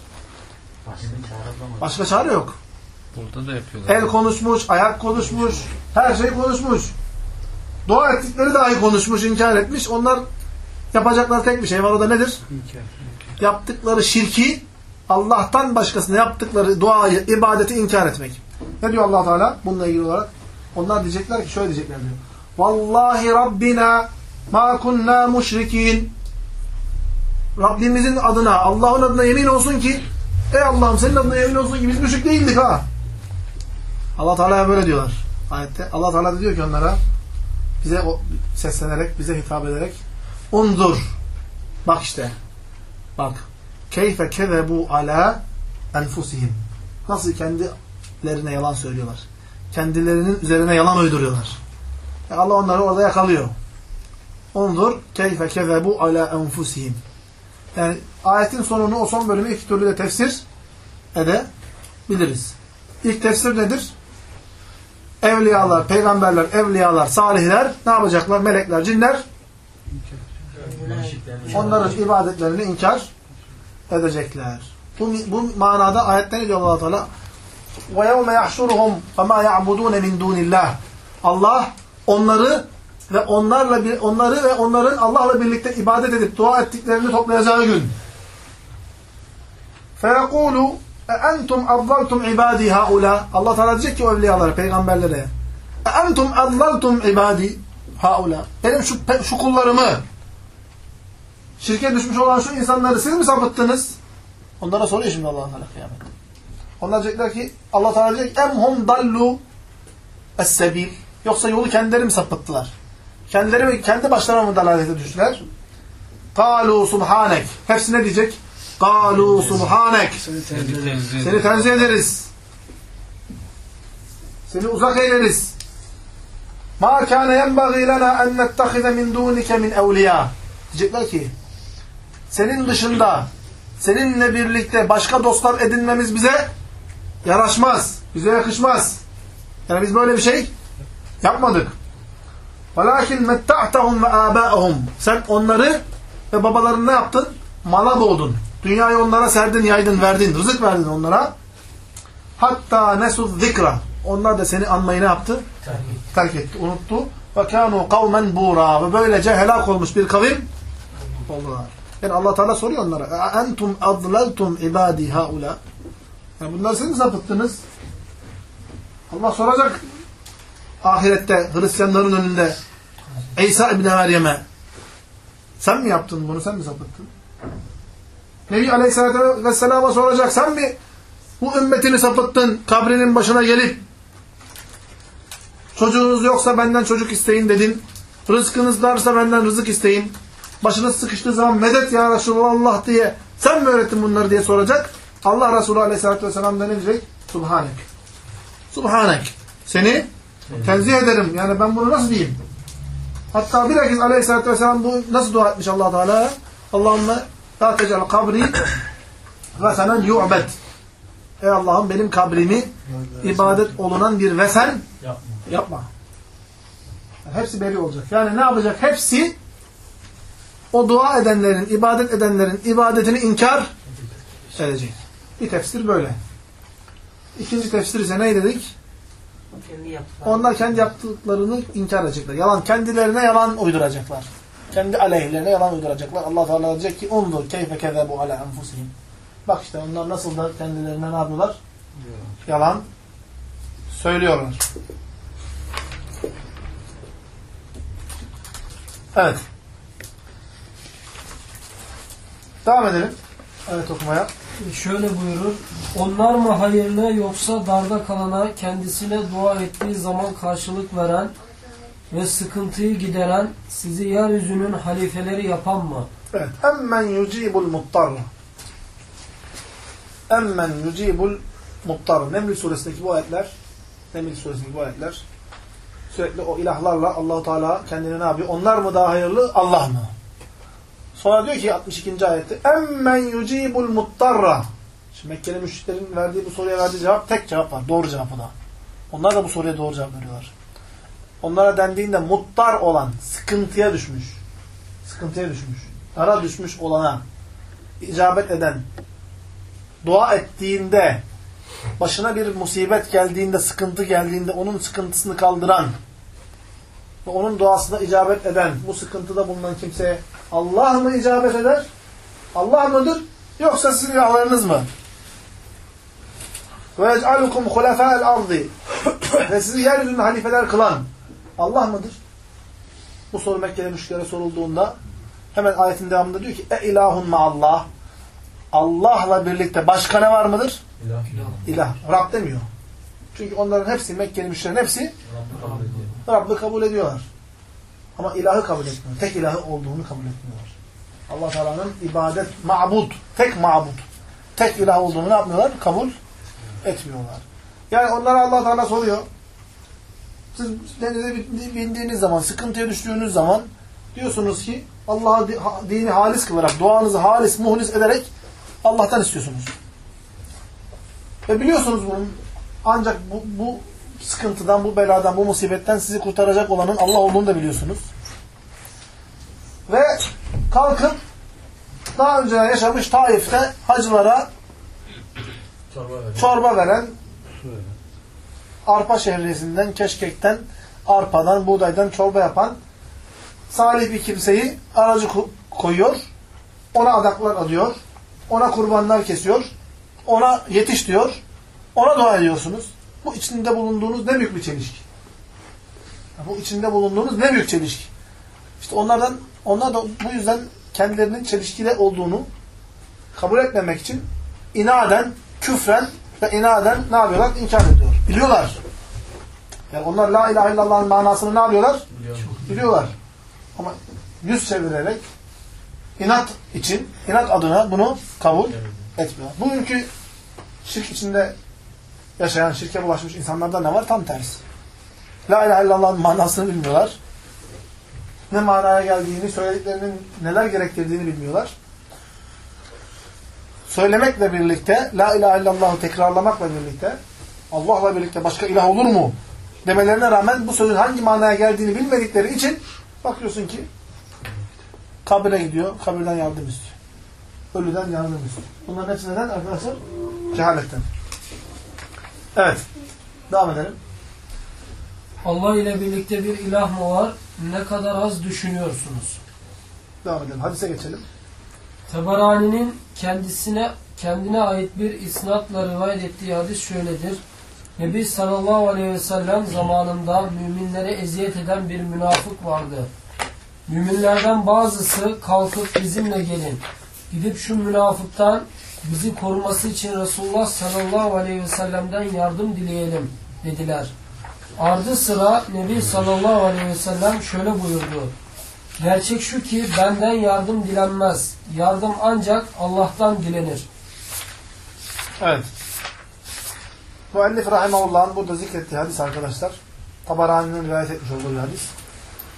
Başka çare yok. Burada da yapıyorlar. El konuşmuş, ayak konuşmuş, her şey konuşmuş. Dua ettikleri dahi konuşmuş, inkar etmiş. Onlar yapacakları tek bir şey var. O da nedir? İnkar. Yaptıkları şirki, Allah'tan başkasına yaptıkları duayı, ibadeti inkar etmek. Ne diyor allah Teala bununla ilgili olarak? Onlar diyecekler ki şöyle diyecekler diyor. Vallahi Rabbina ma kunna müşrikin. Rabbimizin adına, Allah'ın adına yemin olsun ki Ey Allah'ım senin adına yemin olsun ki biz müşrik değildik ha. Allah Teala'ya böyle diyorlar. Ayette Allah Teala diyor ki onlara bize o, seslenerek, bize hitap ederek undur. Bak işte. Bak. Keyfe kezebu ala enfusihim. Nasıl kendilerine yalan söylüyorlar. Kendilerinin üzerine yalan uyduruyorlar. E Allah onları orada yakalıyor. Undur keyfe kezebu ala enfusihim. Yani ayetin sonunu o son bölümü iki türlü de tefsir edebiliriz. İlk tefsir nedir? Evliyalar, peygamberler, evliyalar, salihler ne yapacaklar? Melekler, cinler onların ibadetlerini inkar edecekler. Bu, bu manada ayette ne diyor allah Teala? وَيَوْمَ يَحْشُرُهُمْ فَمَا يَعْبُدُونَ مِنْ دُونِ اللّٰهِ Allah onları ve onlarla bir onları ve onların Allah'la birlikte ibadet edip dua ettiklerini toplayacağı gün. فَيَقُولُ اَاَنْتُمْ اَضَّلْتُمْ عِبَادِي هَؤُلَا Allah Teala diyecek ki o evliyalara, peygamberlere اَاَنْتُمْ اَضَّلْتُمْ عِبَادِي هَؤُلَا Benim şu, şu kullarımı şirke düşmüş olan şu insanları siz mi sapıttınız? Onlara soruyor şimdi Allah Teala kıyamet. Onlar diyecekler ki Allah Teala diyecek emhum dallu es-sebil yoksa yolu kendileri mi sapıttılar? Kendileri kendi başlarına mı dalalete düştüler? Kalu subhanek. Hepsi ne diyecek? Kalu subhanek. Seni tenzih Seni tenzih ederiz. Seni uzak eyleriz. Ma kana yenbaghi lana en nettehize min dunike min evliya. Diyecekler ki senin dışında seninle birlikte başka dostlar edinmemiz bize yaraşmaz. Bize yakışmaz. Yani biz böyle bir şey yapmadık. وَلَاكِنْ مَتَّعْتَهُمْ وَآبَاءَهُمْ Sen onları ve babalarını ne yaptın? Mala boğdun. Dünyayı onlara serdin, yaydın, verdin, rızık verdin onlara. Hatta nesud zikra. Onlar da seni anmayı ne yaptı? Terk etti, unuttu. Ve kânû kavmen bûrâ. Ve böylece helak olmuş bir kavim oldular. Yani allah Teala soruyor onlara. Entum adlaltum ibâdî haula. Yani bunları siz mi sapıttınız? Allah soracak ahirette Hristiyanların önünde İsa İbni Meryem'e sen mi yaptın bunu? Sen mi sapıttın? Nebi Aleyhisselatü Vesselam'a soracak. Sen mi bu ümmetini sapıttın? Kabrinin başına gelip çocuğunuz yoksa benden çocuk isteyin dedin. Rızkınız varsa benden rızık isteyin. Başınız sıkıştığı zaman medet ya Resulallah diye sen mi öğrettin bunları diye soracak. Allah Resulü Aleyhisselatü Vesselam da ne diyecek? Subhanek. Subhanek. Seni tenzih ederim. Yani ben bunu nasıl diyeyim? Hatta bilakis Aleyhisselatü Vesselam bu nasıl dua etmiş allah Teala? Allahümme la tecal kabri ve senen yu'bed. Ey Allah'ım benim kabrimi ibadet olunan bir vesen Yapma. yapma. Yani hepsi beri olacak. Yani ne yapacak? Hepsi o dua edenlerin, ibadet edenlerin ibadetini inkar edecek. Bir tefsir böyle. İkinci tefsir ise ne dedik? Onlar kendi yaptıklarını inkar edecekler. Yalan, kendilerine yalan uyduracaklar. Kendi aleyhlerine yalan uyduracaklar. Allah Teala diyecek ki undur keyfe kezebu ala enfusihim. Bak işte onlar nasıl da kendilerine ne yapıyorlar? Yalan söylüyorlar. Evet. Devam edelim. Evet okumaya. Şöyle buyurur. Onlar mı hayırlı yoksa darda kalana kendisine dua ettiği zaman karşılık veren ve sıkıntıyı gideren sizi yeryüzünün halifeleri yapan mı? Evet. Emmen yucibul muttarra. Emmen yucibul muttarra. Neml suresindeki bu ayetler Neml suresindeki bu ayetler sürekli o ilahlarla Allahu Teala kendine ne yapıyor? Onlar mı daha hayırlı? Allah mı? Sonra diyor ki 62. ayette Emmen yucibul muttarra. Şimdi Mekkeli müşriklerin verdiği bu soruya verdiği cevap tek cevap var. Doğru cevap da. Onlar da bu soruya doğru cevap veriyorlar. Onlara dendiğinde muttar olan, sıkıntıya düşmüş. Sıkıntıya düşmüş. Ara düşmüş olana icabet eden, dua ettiğinde, başına bir musibet geldiğinde, sıkıntı geldiğinde onun sıkıntısını kaldıran ve onun duasına icabet eden, bu sıkıntıda bulunan kimseye Allah mı icabet eder? Allah mıdır? Yoksa sizin ilahlarınız mı? وَيَجْعَلُكُمْ خُلَفَاءَ الْاَرْضِ Ve sizi yeryüzünde halifeler kılan Allah mıdır? Bu soru Mekke'de müşriklere sorulduğunda hemen ayetin devamında diyor ki e ilahun ma Allah Allah'la birlikte başka ne var mıdır? İlah. İlah. Rab demiyor. Çünkü onların hepsi, Mekkeli müşriklerin hepsi Rabb'i kabul ediyor. Rabb'i kabul ediyorlar. Ama ilahı kabul etmiyor. Tek ilahı olduğunu kabul etmiyorlar. Allah Teala'nın ibadet, ma'bud, tek ma'bud, tek ilah olduğunu ne yapmıyorlar? Kabul etmiyorlar. Yani onlara Allah Teala soruyor. Siz denize bindiğiniz zaman, sıkıntıya düştüğünüz zaman diyorsunuz ki Allah'a di- ha- dini halis kılarak, duanızı halis, muhlis ederek Allah'tan istiyorsunuz. Ve biliyorsunuz bunun ancak bu, bu sıkıntıdan, bu beladan, bu musibetten sizi kurtaracak olanın Allah olduğunu da biliyorsunuz. Ve kalkıp daha önce yaşamış Taif'te hacılara Çorba veren arpa şehriyesinden, keşkekten, arpadan, buğdaydan çorba yapan salih bir kimseyi aracı ko- koyuyor. Ona adaklar alıyor. Ona kurbanlar kesiyor. ona yetiş diyor. Ona dua ediyorsunuz. Bu içinde bulunduğunuz ne büyük bir çelişki. Bu içinde bulunduğunuz ne büyük çelişki. İşte onlardan onlar da bu yüzden kendilerinin çelişkide olduğunu kabul etmemek için inaden, küfren ve inaden ne yapıyorlar? İnkar ediyor. Biliyorlar. Yani onlar la ilahe illallah'ın manasını ne yapıyorlar? Biliyorum. Biliyorlar. Ama yüz çevirerek inat için, inat adına bunu kabul etmiyor. Bugünkü şirk içinde yaşayan, şirke bulaşmış insanlarda ne var? Tam tersi. La ilahe illallah'ın manasını bilmiyorlar. Ne manaya geldiğini, söylediklerinin neler gerektirdiğini bilmiyorlar. Söylemekle birlikte, La ilahe illallah'ı tekrarlamakla birlikte, Allah'la birlikte başka ilah olur mu? demelerine rağmen bu sözün hangi manaya geldiğini bilmedikleri için bakıyorsun ki kabire gidiyor, kabirden yardım istiyor. Ölüden yardım istiyor. Bunların hepsi neden arkadaşlar? Cehaletten. Evet. Devam edelim. Allah ile birlikte bir ilah mı var? Ne kadar az düşünüyorsunuz. Devam edelim. Hadise geçelim. Tebarani'nin kendisine kendine ait bir isnatla rivayet ettiği hadis şöyledir. Nebi sallallahu aleyhi ve sellem zamanında müminlere eziyet eden bir münafık vardı. Müminlerden bazısı kalkıp bizimle gelin. Gidip şu münafıktan bizi koruması için Resulullah sallallahu aleyhi ve sellem'den yardım dileyelim dediler. Ardı sıra Nebi sallallahu aleyhi ve sellem şöyle buyurdu. Gerçek şu ki benden yardım dilenmez. Yardım ancak Allah'tan dilenir. Evet. Müellif Rahimahullah'ın burada zikrettiği hadis arkadaşlar. Tabarani'nin rivayet etmiş olduğu hadis.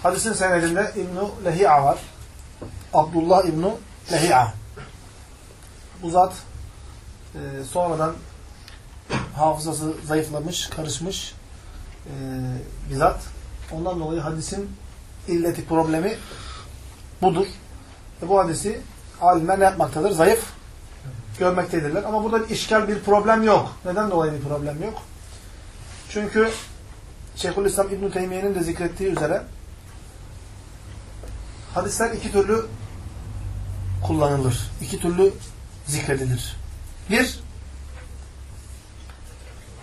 Hadisin senedinde İbn-i Lehi'a var. Abdullah İbn-i Lehi'a. Bu zat e, sonradan hafızası zayıflamış, karışmış e, bir zat. Ondan dolayı hadisin illeti problemi budur. Ve bu hadisi alimler ne yapmaktadır? Zayıf görmektedirler. Ama burada bir işgal, bir problem yok. Neden dolayı bir problem yok? Çünkü Şeyhülislam İbn-i Teymiye'nin de zikrettiği üzere hadisler iki türlü kullanılır. iki türlü zikredilir. Bir,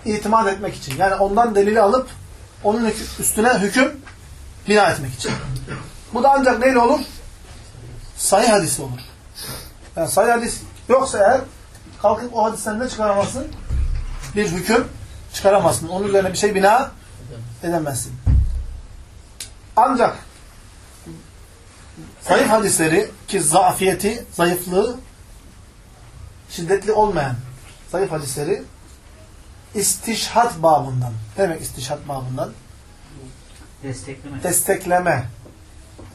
itimat etmek için. Yani ondan delili alıp onun üstüne hüküm bina etmek için. Bu da ancak neyle olur? Sahih hadisi olur. Yani sahih hadis yoksa eğer kalkıp o hadisten ne çıkaramazsın? Bir hüküm çıkaramazsın. Onun üzerine bir şey bina edemezsin. Ancak zayıf hadisleri ki zafiyeti, zayıflığı şiddetli olmayan zayıf hadisleri istişhat babından. Ne demek istişhat babından? Destekleme. Destekleme.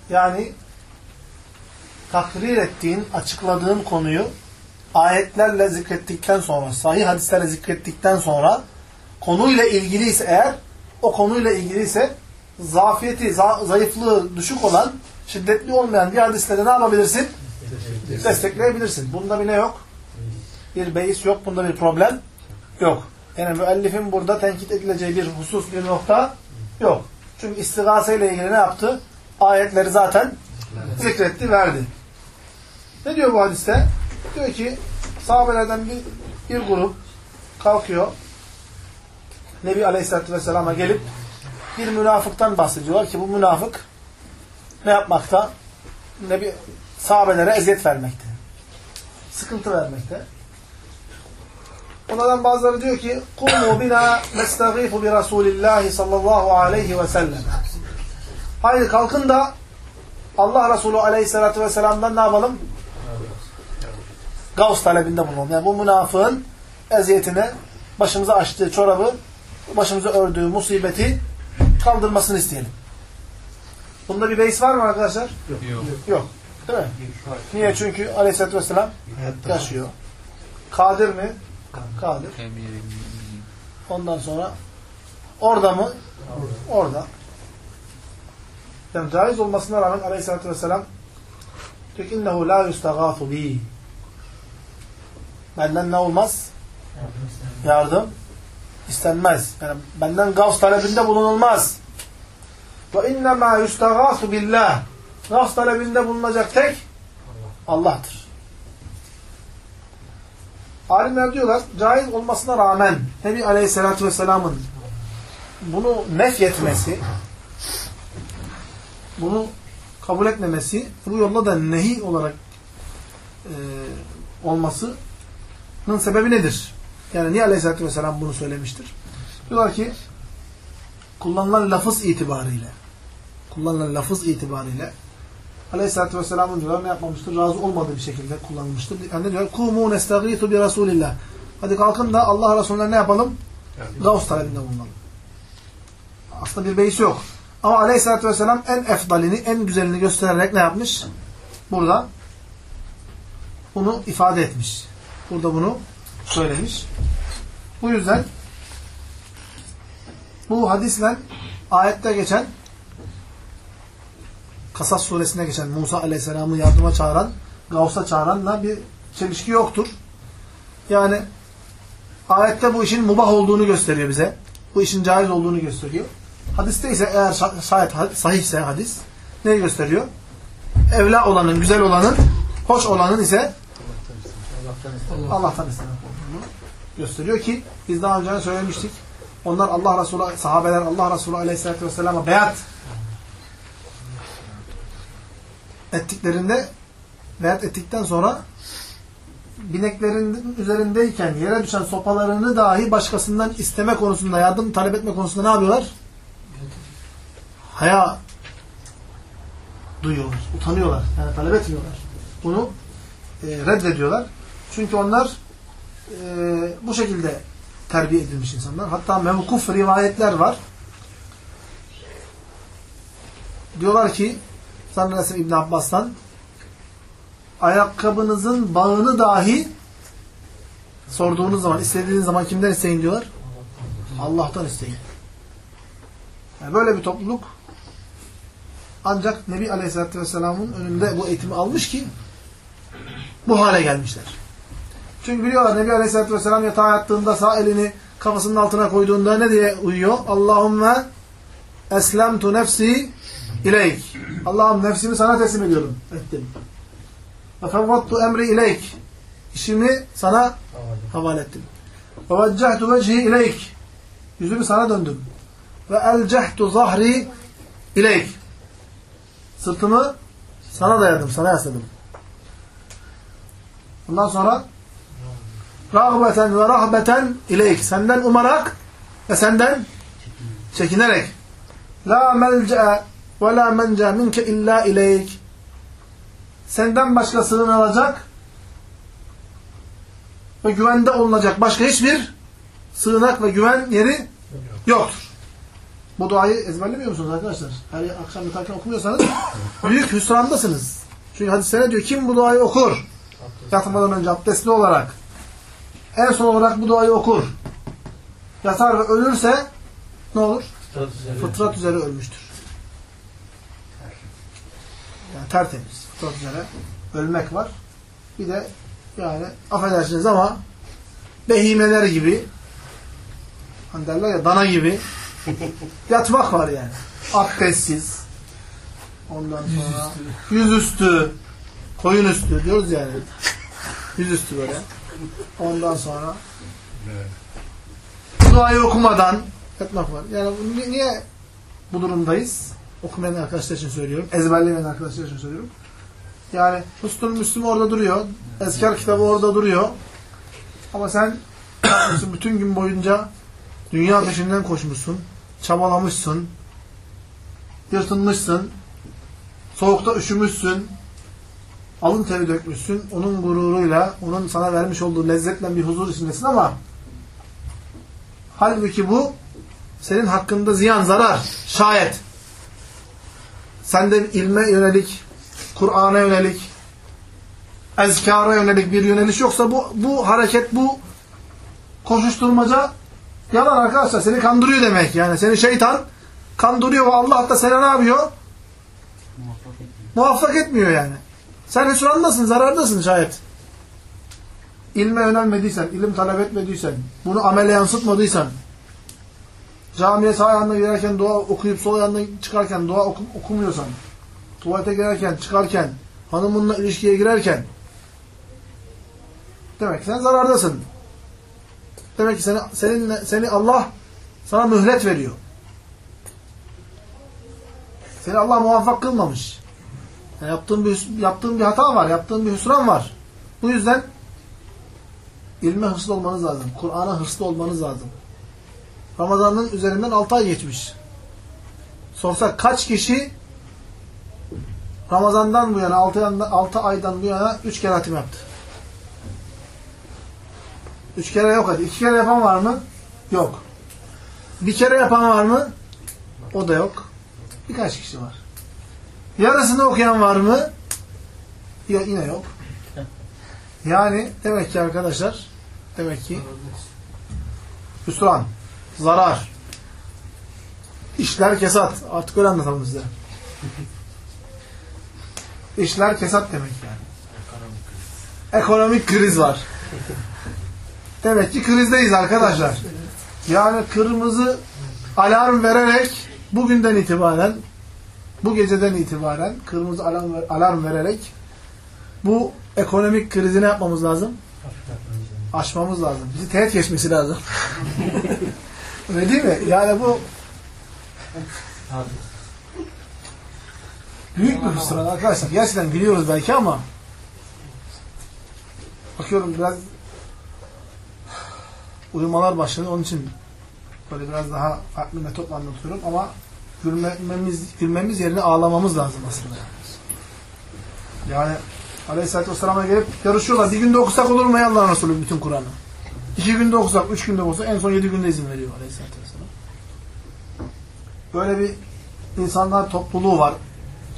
Yani takrir ettiğin, açıkladığın konuyu ayetlerle zikrettikten sonra, sahih hadislerle zikrettikten sonra konuyla ilgiliyse eğer, o konuyla ilgiliyse zafiyeti, za zayıflığı düşük olan, şiddetli olmayan bir hadisleri ne yapabilirsin? Destekleyebilirsin. Bunda bir ne yok? Bir beis yok. Bunda bir problem yok. Yani müellifin burada tenkit edileceği bir husus, bir nokta yok. Çünkü istigaseyle ilgili ne yaptı? Ayetleri zaten zikretti, verdi. Ne diyor bu hadiste? Diyor ki sahabelerden bir, bir grup kalkıyor. Nebi Aleyhisselatü Vesselam'a gelip bir münafıktan bahsediyorlar ki bu münafık ne yapmakta? Nebi sahabelere eziyet vermekte. Sıkıntı vermekte. Onlardan bazıları diyor ki قُمُوا بِنَا نَسْتَغِيفُ بِرَسُولِ اللّٰهِ sallallahu aleyhi ve sellem. Haydi kalkın da Allah Resulü aleyhissalatü vesselam'dan ne yapalım? Gavs talebinde bulunalım. Yani bu münafığın eziyetine başımıza açtığı çorabı, başımıza ördüğü musibeti kaldırmasını isteyelim. Bunda bir beis var mı arkadaşlar? Yok. Yok. Değil mi? Niye? Çünkü aleyhissalatü vesselam yaşıyor. Kadir mi? Kadir. Ondan sonra orada mı? Orada. Yani caiz olmasına rağmen aleyhissalatü vesselam diyor ki innehu la yustagâfu bi benden ne olmaz? Yardım istenmez. Yani benden gavs talebinde bulunulmaz. Ve innemâ yustagâfu billah gavs talebinde bulunacak tek Allah'tır. Alimler diyorlar, caiz olmasına rağmen Nebi Aleyhisselatü Vesselam'ın bunu nefyetmesi, bunu kabul etmemesi, bu yolla da nehi olarak e, olmasının sebebi nedir? Yani niye Aleyhisselatü Vesselam bunu söylemiştir? Diyorlar ki, kullanılan lafız itibariyle, kullanılan lafız itibariyle Aleyhisselatü Vesselam'ın diyorlar ne yapmamıştır? Razı olmadığı bir şekilde kullanılmıştır. Yani diyor? Kumu nestagîtu bi Resulillah. Hadi kalkın da Allah Resulü'ne ne yapalım? Gavs talebinde bulunalım. Aslında bir beis yok. Ama Aleyhisselatü Vesselam en efdalini, en güzelini göstererek ne yapmış? Burada bunu ifade etmiş. Burada bunu söylemiş. Bu yüzden bu hadisle ayette geçen Kasas suresine geçen Musa Aleyhisselam'ı yardıma çağıran, Gavs'a çağıranla bir çelişki yoktur. Yani ayette bu işin mubah olduğunu gösteriyor bize. Bu işin caiz olduğunu gösteriyor. Hadiste ise eğer şayet sahihse hadis ne gösteriyor? Evla olanın, güzel olanın, hoş olanın ise Allah'tan istemek olduğunu gösteriyor ki biz daha önce söylemiştik. Onlar Allah Resulü, sahabeler Allah Resulü Aleyhisselatü Vesselam'a beyat ettiklerinde beyat ettikten sonra bineklerinin üzerindeyken yere düşen sopalarını dahi başkasından isteme konusunda, yardım talep etme konusunda ne yapıyorlar? Haya duyuyorlar, utanıyorlar. Yani talep etmiyorlar. Bunu e, reddediyorlar. Çünkü onlar e, bu şekilde terbiye edilmiş insanlar. Hatta mevkuf rivayetler var. Diyorlar ki zannedersem İbn Abbas'tan ayakkabınızın bağını dahi sorduğunuz zaman, istediğiniz zaman kimden isteyin diyorlar? Allah'tan isteyin. Yani böyle bir topluluk ancak Nebi Aleyhisselatü Vesselam'ın önünde bu eğitimi almış ki bu hale gelmişler. Çünkü biliyorlar Nebi Aleyhisselatü Vesselam yatağa yattığında sağ elini kafasının altına koyduğunda ne diye uyuyor? Allahümme eslemtu nefsi ileyk. Allah'ım nefsimi sana teslim ediyorum. Ettim. Ve fevvattu emri ileyk. İşimi sana havale ettim. Ve veccehtu vecihi ileyk. Yüzümü sana döndüm. Ve elcehtu zahri ileyk. Sırtımı sana dayadım, sana yasladım. Ondan sonra rahbeten ve rahbeten ileyk. Senden umarak ve senden çekinerek. La melce'e ve la mence minke illa ileyk. Senden başka sığınılacak ve güvende olunacak başka hiçbir sığınak ve güven yeri yoktur. Bu duayı ezberlemiyor musunuz arkadaşlar? Her akşam yatarken okumuyorsanız büyük hüsrandasınız. Çünkü hadiste ne diyor? Kim bu duayı okur? Yatmadan önce abdestli olarak. En son olarak bu duayı okur. Yatar ve ölürse ne olur? Fıtrat üzere. Fıtrat üzere ölmüştür. Yani tertemiz. Fıtrat üzere ölmek var. Bir de yani affedersiniz ama behimeler gibi hani derler ya dana gibi yatmak var yani. Abdestsiz. Ondan sonra yüzüstü, koyun üstü diyoruz yani. Yüzüstü böyle. Ondan sonra duayı okumadan yatmak var. Yani ni- niye bu durumdayız? Okumayan arkadaşlar için söylüyorum. Ezberlemeyen arkadaşlar için söylüyorum. Yani Hüsnül Müslüm orada duruyor. Ezkar kitabı orada duruyor. Ama sen bütün gün boyunca dünya peşinden koşmuşsun. Çabalamışsın. Yırtınmışsın. Soğukta üşümüşsün. Alın teri dökmüşsün. Onun gururuyla, onun sana vermiş olduğu lezzetle bir huzur içindesin ama halbuki bu senin hakkında ziyan, zarar. Şayet sende ilme yönelik, Kur'an'a yönelik, ezkara yönelik bir yöneliş yoksa bu, bu hareket, bu koşuşturmaca yalan arkadaşlar. Seni kandırıyor demek. Yani seni şeytan kandırıyor ve Allah da sana ne yapıyor? Muvaffak etmiyor. Muvaffak etmiyor yani. Sen hüsrandasın, zarardasın şayet. İlme yönelmediysen, ilim talep etmediysen, bunu amele yansıtmadıysan, camiye sağ yanına girerken dua okuyup sol yanına çıkarken dua oku, okumuyorsan, tuvalete girerken, çıkarken, hanımınla ilişkiye girerken, Demek ki sen zarardasın. Demek ki seni, seninle, seni Allah sana mühlet veriyor. Seni Allah muvaffak kılmamış. Yani yaptığın bir, yaptığın bir hata var, yaptığın bir hüsran var. Bu yüzden ilme hırslı olmanız lazım. Kur'an'a hırslı olmanız lazım. Ramazan'ın üzerinden 6 ay geçmiş. Sorsak kaç kişi Ramazan'dan bu yana 6, 6 aydan bu yana 3 kere hatim yaptı? 3 kere yok hadi. 2 kere yapan var mı? Yok. Bir kere yapan var mı? O da yok. Birkaç kişi var. Yarısını okuyan var mı? Yok yine yok. Yani demek ki arkadaşlar demek ki hüsran, zarar, işler kesat. Artık öyle anlatalım size. İşler kesat demek yani. Ekonomik kriz var. Demek ki krizdeyiz arkadaşlar. Yani kırmızı alarm vererek bugünden itibaren bu geceden itibaren kırmızı alarm, alarm vererek bu ekonomik krizi ne yapmamız lazım? Aşmamız lazım. Bizi teğet geçmesi lazım. Öyle değil mi? Yani bu büyük bir hüsran arkadaşlar. Gerçekten biliyoruz belki ama bakıyorum biraz uyumalar başladı. Onun için böyle biraz daha farklı metotla anlatıyorum ama gülmemiz, gülmemiz yerine ağlamamız lazım aslında. Yani Aleyhisselatü Vesselam'a gelip yarışıyorlar. Bir günde okusak olur mu ey Allah'ın Resulü bütün Kur'an'ı? İki günde okusak, üç günde okusak en son yedi günde izin veriyor Aleyhisselatü Vesselam. Böyle bir insanlar topluluğu var.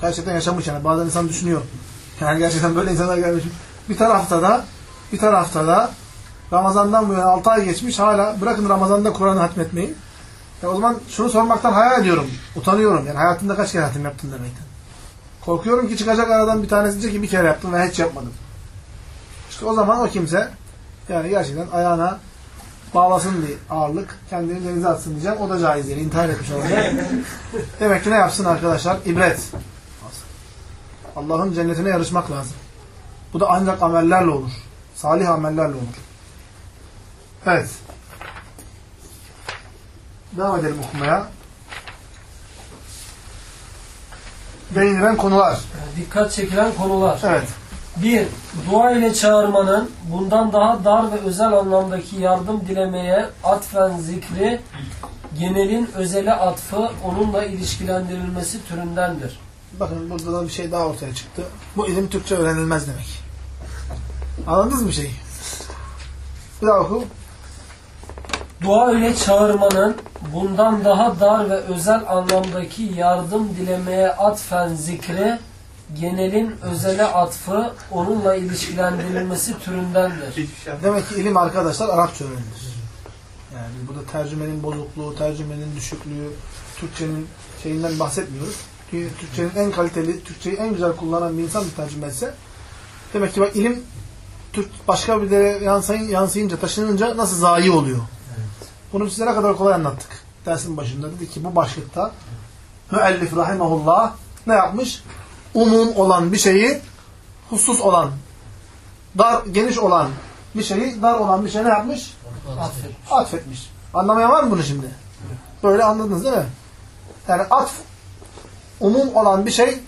Gerçekten yaşamış yani. Bazen insan düşünüyor. Yani gerçekten böyle insanlar gelmiş. Bir tarafta da bir tarafta da Ramazan'dan bu yana 6 ay geçmiş hala bırakın Ramazan'da Kur'an'ı hatmetmeyi. Ya o zaman şunu sormaktan hayal ediyorum. Utanıyorum. Yani hayatımda kaç kere hatim yaptın demekten. Korkuyorum ki çıkacak aradan bir tanesi diyecek ki bir kere yaptım ve hiç yapmadım. İşte o zaman o kimse yani gerçekten ayağına bağlasın bir ağırlık. Kendini denize atsın diyeceğim. O da caiz değil. İntihar etmiş olacak. Demek ki ne yapsın arkadaşlar? İbret. Allah'ın cennetine yarışmak lazım. Bu da ancak amellerle olur. Salih amellerle olur. Evet. Devam edelim okumaya. Değinilen konular. Dikkat çekilen konular. Evet. 1. Dua ile çağırmanın bundan daha dar ve özel anlamdaki yardım dilemeye atfen zikri, genelin özele atfı onunla ilişkilendirilmesi türündendir. Bakın burada da bir şey daha ortaya çıktı. Bu ilim Türkçe öğrenilmez demek. Anladınız mı şeyi? Bir daha oku. Dua ile çağırmanın bundan daha dar ve özel anlamdaki yardım dilemeye atfen zikri, genelin özele atfı onunla ilişkilendirilmesi türündendir. Demek ki ilim arkadaşlar Arapça öğrenilir. Yani burada tercümenin bozukluğu, tercümenin düşüklüğü, Türkçenin şeyinden bahsetmiyoruz. Çünkü Türkçenin en kaliteli, Türkçeyi en güzel kullanan bir insan bir tercüme etse demek ki bak ilim Türk başka bir yere yansıyın, yansıyınca, taşınınca nasıl zayi oluyor. Bunu size ne kadar kolay anlattık. Dersin başında dedi ki bu başlıkta müellif rahimahullah ne yapmış? Umum olan bir şeyi husus olan, dar, geniş olan bir şeyi, dar olan bir şey ne yapmış? Atfet. Atfetmiş. Anlamayan var mı bunu şimdi? Böyle anladınız değil mi? Yani atf umum olan bir şey,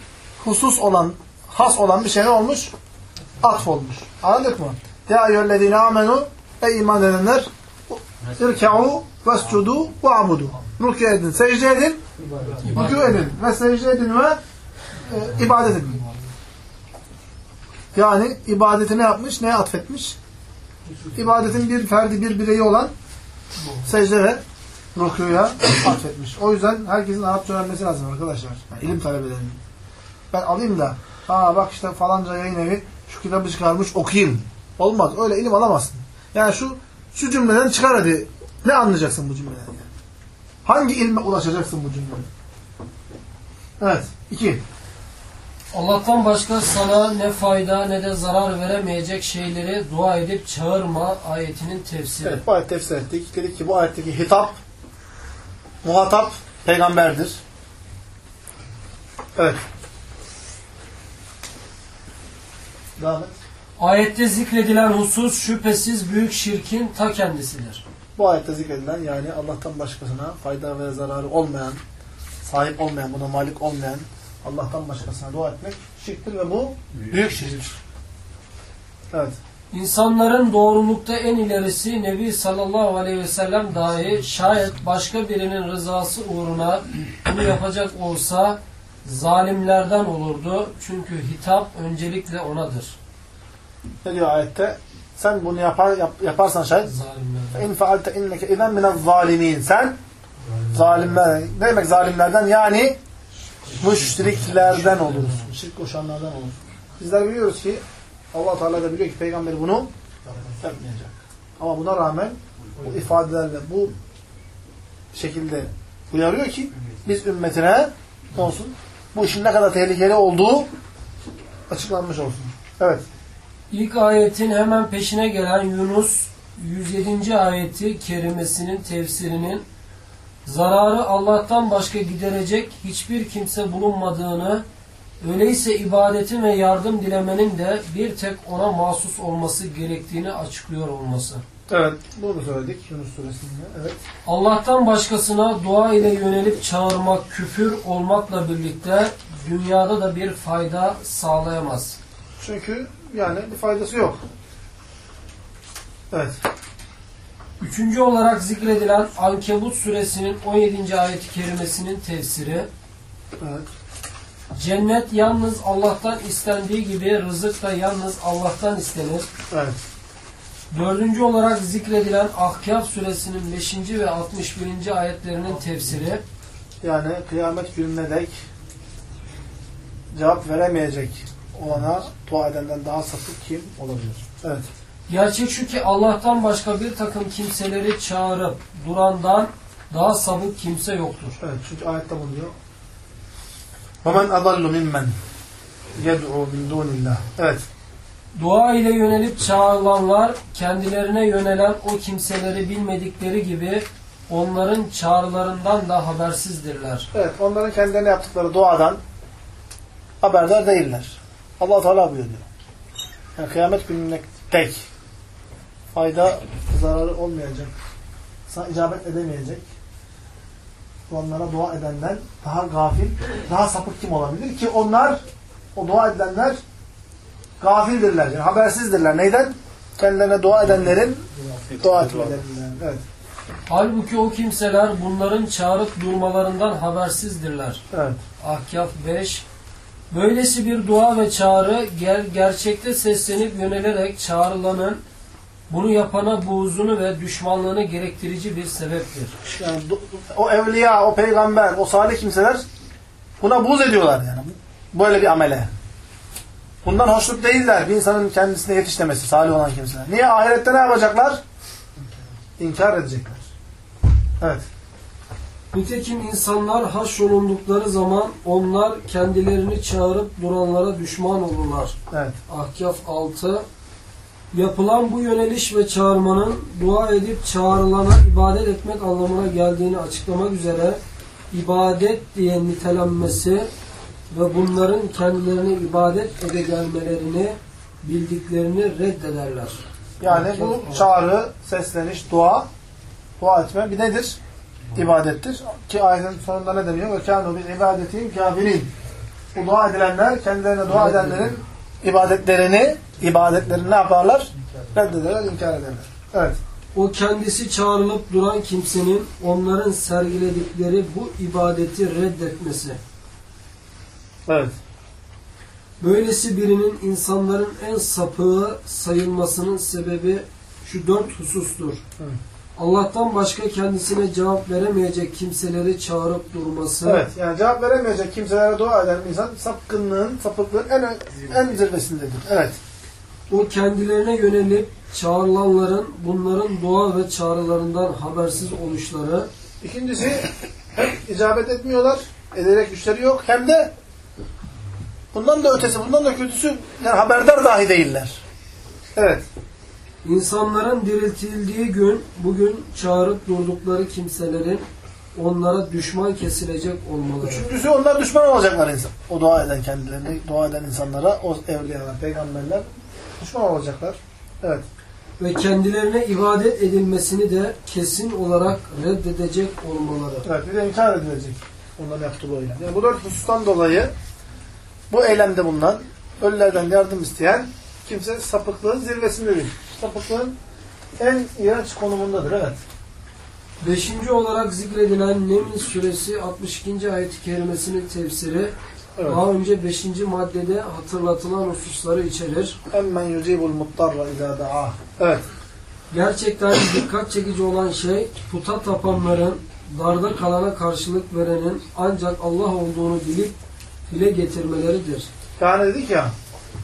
husus olan, has olan bir şey ne olmuş? Atf olmuş. Anladık mı? Ya eyyühellezine amenu ey iman edenler irka'u vescudu ve abudu. Rükû edin, secde edin, rükû edin ve secde edin ve e, ibadet edin. Yani ibadeti ne yapmış? Neye atfetmiş? İbadetin bir ferdi, bir bireyi olan secde ve rükûya atfetmiş. O yüzden herkesin Arapça öğrenmesi lazım arkadaşlar. Yani ilim talebelerinin. Ben alayım da aa bak işte falanca yayın evi şu kitabı çıkarmış okuyayım. Olmaz. Öyle ilim alamazsın. Yani şu şu cümleden çıkar hadi. Ne anlayacaksın bu cümleden yani? Hangi ilme ulaşacaksın bu cümleden? Evet. iki. Allah'tan başka sana ne fayda ne de zarar veremeyecek şeyleri dua edip çağırma ayetinin tefsiri. Evet, bu ayet tefsir ettik. Dedik ki bu ayetteki hitap, muhatap peygamberdir. Evet. Devam et. Ayette zikredilen husus şüphesiz büyük şirkin ta kendisidir. Bu ayette zikredilen yani Allah'tan başkasına fayda ve zararı olmayan, sahip olmayan, buna malik olmayan Allah'tan başkasına dua etmek şirktir ve bu büyük şirktir. Evet. İnsanların doğrulukta en ilerisi Nebi sallallahu aleyhi ve sellem dahi şayet başka birinin rızası uğruna bunu yapacak olsa zalimlerden olurdu. Çünkü hitap öncelikle onadır. Ne diyor ayette? Sen bunu yapar, yap- yaparsan şayet Zalimlerden. in faalte inneke izen minel zalimin. Sen zalimler, ne demek zalimlerden? Yani müşriklerden olursun. Şirk koşanlardan olursun. Bizler biliyoruz ki Allah Teala da biliyor ki peygamber bunu yapmayacak. Ama buna rağmen bu ifadelerle bu şekilde uyarıyor ki biz ümmetine olsun bu işin ne kadar tehlikeli olduğu açıklanmış olsun. Evet. İlk ayetin hemen peşine gelen Yunus 107. ayeti kerimesinin tefsirinin zararı Allah'tan başka giderecek hiçbir kimse bulunmadığını öyleyse ibadetin ve yardım dilemenin de bir tek ona mahsus olması gerektiğini açıklıyor olması. Evet. Bunu söyledik Yunus suresinde. Evet. Allah'tan başkasına dua ile yönelip çağırmak küfür olmakla birlikte dünyada da bir fayda sağlayamaz. Çünkü yani bir faydası yok. Evet. Üçüncü olarak zikredilen Ankebut suresinin 17. ayeti kerimesinin tefsiri Evet. Cennet yalnız Allah'tan istendiği gibi rızık da yalnız Allah'tan istenir. Evet. Dördüncü olarak zikredilen Ahkaf suresinin 5. ve 61. ayetlerinin tefsiri Yani kıyamet gününe dek cevap veremeyecek olana dua edenden daha sapık kim olabilir? Evet. Gerçek şu ki Allah'tan başka bir takım kimseleri çağırıp durandan daha sabık kimse yoktur. Evet. Çünkü ayette bunu diyor. وَمَنْ أَضَلُّ مِمَّنْ يَدْعُوا مِنْ دُونِ اللّٰهِ Evet. Dua ile yönelip çağrılanlar kendilerine yönelen o kimseleri bilmedikleri gibi onların çağrılarından da habersizdirler. Evet. Onların kendilerine yaptıkları duadan haberdar değiller. allah Teala buyuruyor. Yani kıyamet gününe dek fayda, zararı olmayacak, sana icabet edemeyecek onlara dua edenden daha gafil, daha sapık kim olabilir ki onlar, o dua edilenler gafildirler, yani habersizdirler. Neyden? Kendilerine dua edenlerin dua etmelerinden. Evet. Halbuki o kimseler bunların çağırıp durmalarından habersizdirler. Evet. Ahkaf 5 Böylesi bir dua ve çağrı ger gerçekte seslenip yönelerek çağrılanın bunu yapana buğzunu ve düşmanlığını gerektirici bir sebeptir. Yani o evliya, o peygamber, o salih kimseler buna buz ediyorlar yani. Böyle bir amele. Bundan hoşnut değiller bir insanın kendisine yetiş demesi, salih olan kimseler. Niye? Ahirette ne yapacaklar? İnkar edecekler. Evet. Nitekim insanlar haşrolundukları zaman onlar kendilerini çağırıp duranlara düşman olurlar. Evet. Ahkaf 6 Yapılan bu yöneliş ve çağırmanın dua edip çağrılana ibadet etmek anlamına geldiğini açıklamak üzere ibadet diye nitelenmesi ve bunların kendilerine ibadet ede gelmelerini bildiklerini reddederler. Yani bu çağrı, sesleniş, dua, dua etme bir nedir? İbadettir. Ki ayetin sonunda ne deniyor? Ve kânu bil ibadetihim kafirin. Bu dua edilenler, kendilerine dua edenlerin ibadetlerini, ibadetlerini ne yaparlar? Reddederler, inkar ederler. Evet. O kendisi çağrılıp duran kimsenin onların sergiledikleri bu ibadeti reddetmesi. Evet. Böylesi birinin insanların en sapığı sayılmasının sebebi şu dört husustur. Evet. Allah'tan başka kendisine cevap veremeyecek kimseleri çağırıp durması, Evet. Yani cevap veremeyecek kimselere dua eden insan sapkınlığın, sapıklığın en en zirvesindedir. Evet. o kendilerine yönelip çağrılanların bunların dua ve çağrılarından habersiz oluşları, İkincisi hem icabet etmiyorlar, ederek güçleri yok hem de bundan da ötesi, bundan da kötüsü yani haberdar dahi değiller. Evet. İnsanların diriltildiği gün bugün çağırıp durdukları kimselerin onlara düşman kesilecek olmaları. Üçüncüsü onlar düşman olacaklar insan. O dua eden kendilerine, dua eden insanlara, o evliyalar, peygamberler Düşman olacaklar. Evet. Ve kendilerine ibadet edilmesini de kesin olarak reddedecek olmaları. Evet. Bir de inkar edilecek. Onların yaptığı bu eylem. Yani bu dört husustan dolayı bu eylemde bulunan ölülerden yardım isteyen kimse sapıklığın zirvesindedir. Sapıklığın en iğrenç konumundadır. Evet. Beşinci olarak zikredilen Neml suresi 62. ayet-i kerimesinin tefsiri Evet. daha önce 5. maddede hatırlatılan hususları içerir. Emmen yucibul muttarra izâ da'ah. Evet. Gerçekten dikkat çekici olan şey puta tapanların darda kalana karşılık verenin ancak Allah olduğunu bilip dile getirmeleridir. Yani dedik ya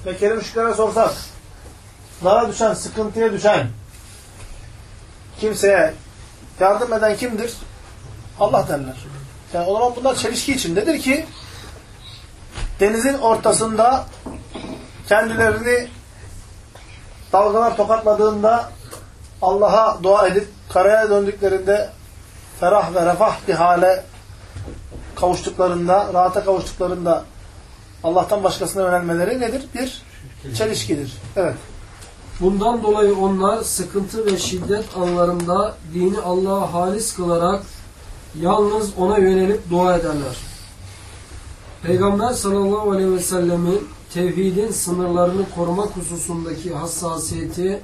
Mekkeli müşriklere sorsak dara düşen, sıkıntıya düşen kimseye yardım eden kimdir? Allah derler. Yani o zaman bunlar çelişki içindedir ki denizin ortasında kendilerini dalgalar tokatladığında Allah'a dua edip karaya döndüklerinde ferah ve refah bir hale kavuştuklarında, rahata kavuştuklarında Allah'tan başkasına yönelmeleri nedir? Bir çelişkidir. Evet. Bundan dolayı onlar sıkıntı ve şiddet anlarında dini Allah'a halis kılarak yalnız ona yönelip dua ederler. Peygamber sallallahu aleyhi ve sellemin tevhidin sınırlarını korumak hususundaki hassasiyeti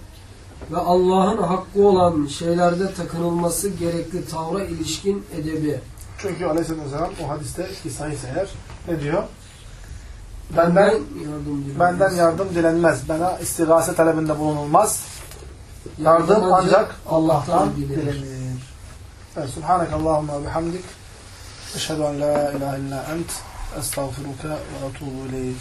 ve Allah'ın hakkı olan şeylerde takınılması gerekli tavra ilişkin edebi. Çünkü Aleyhisselam o hadiste ki sahihse eğer ne diyor? Benden yardım benden yardım dilenmez. Bana istigase talebinde bulunulmaz. Yardım ancak Allah'tan dilenir. Evet. Subhanak Allahumma bihamdik. Eşhedü en la ilahe illa ent. Estağfiruka ve etubu ileyk.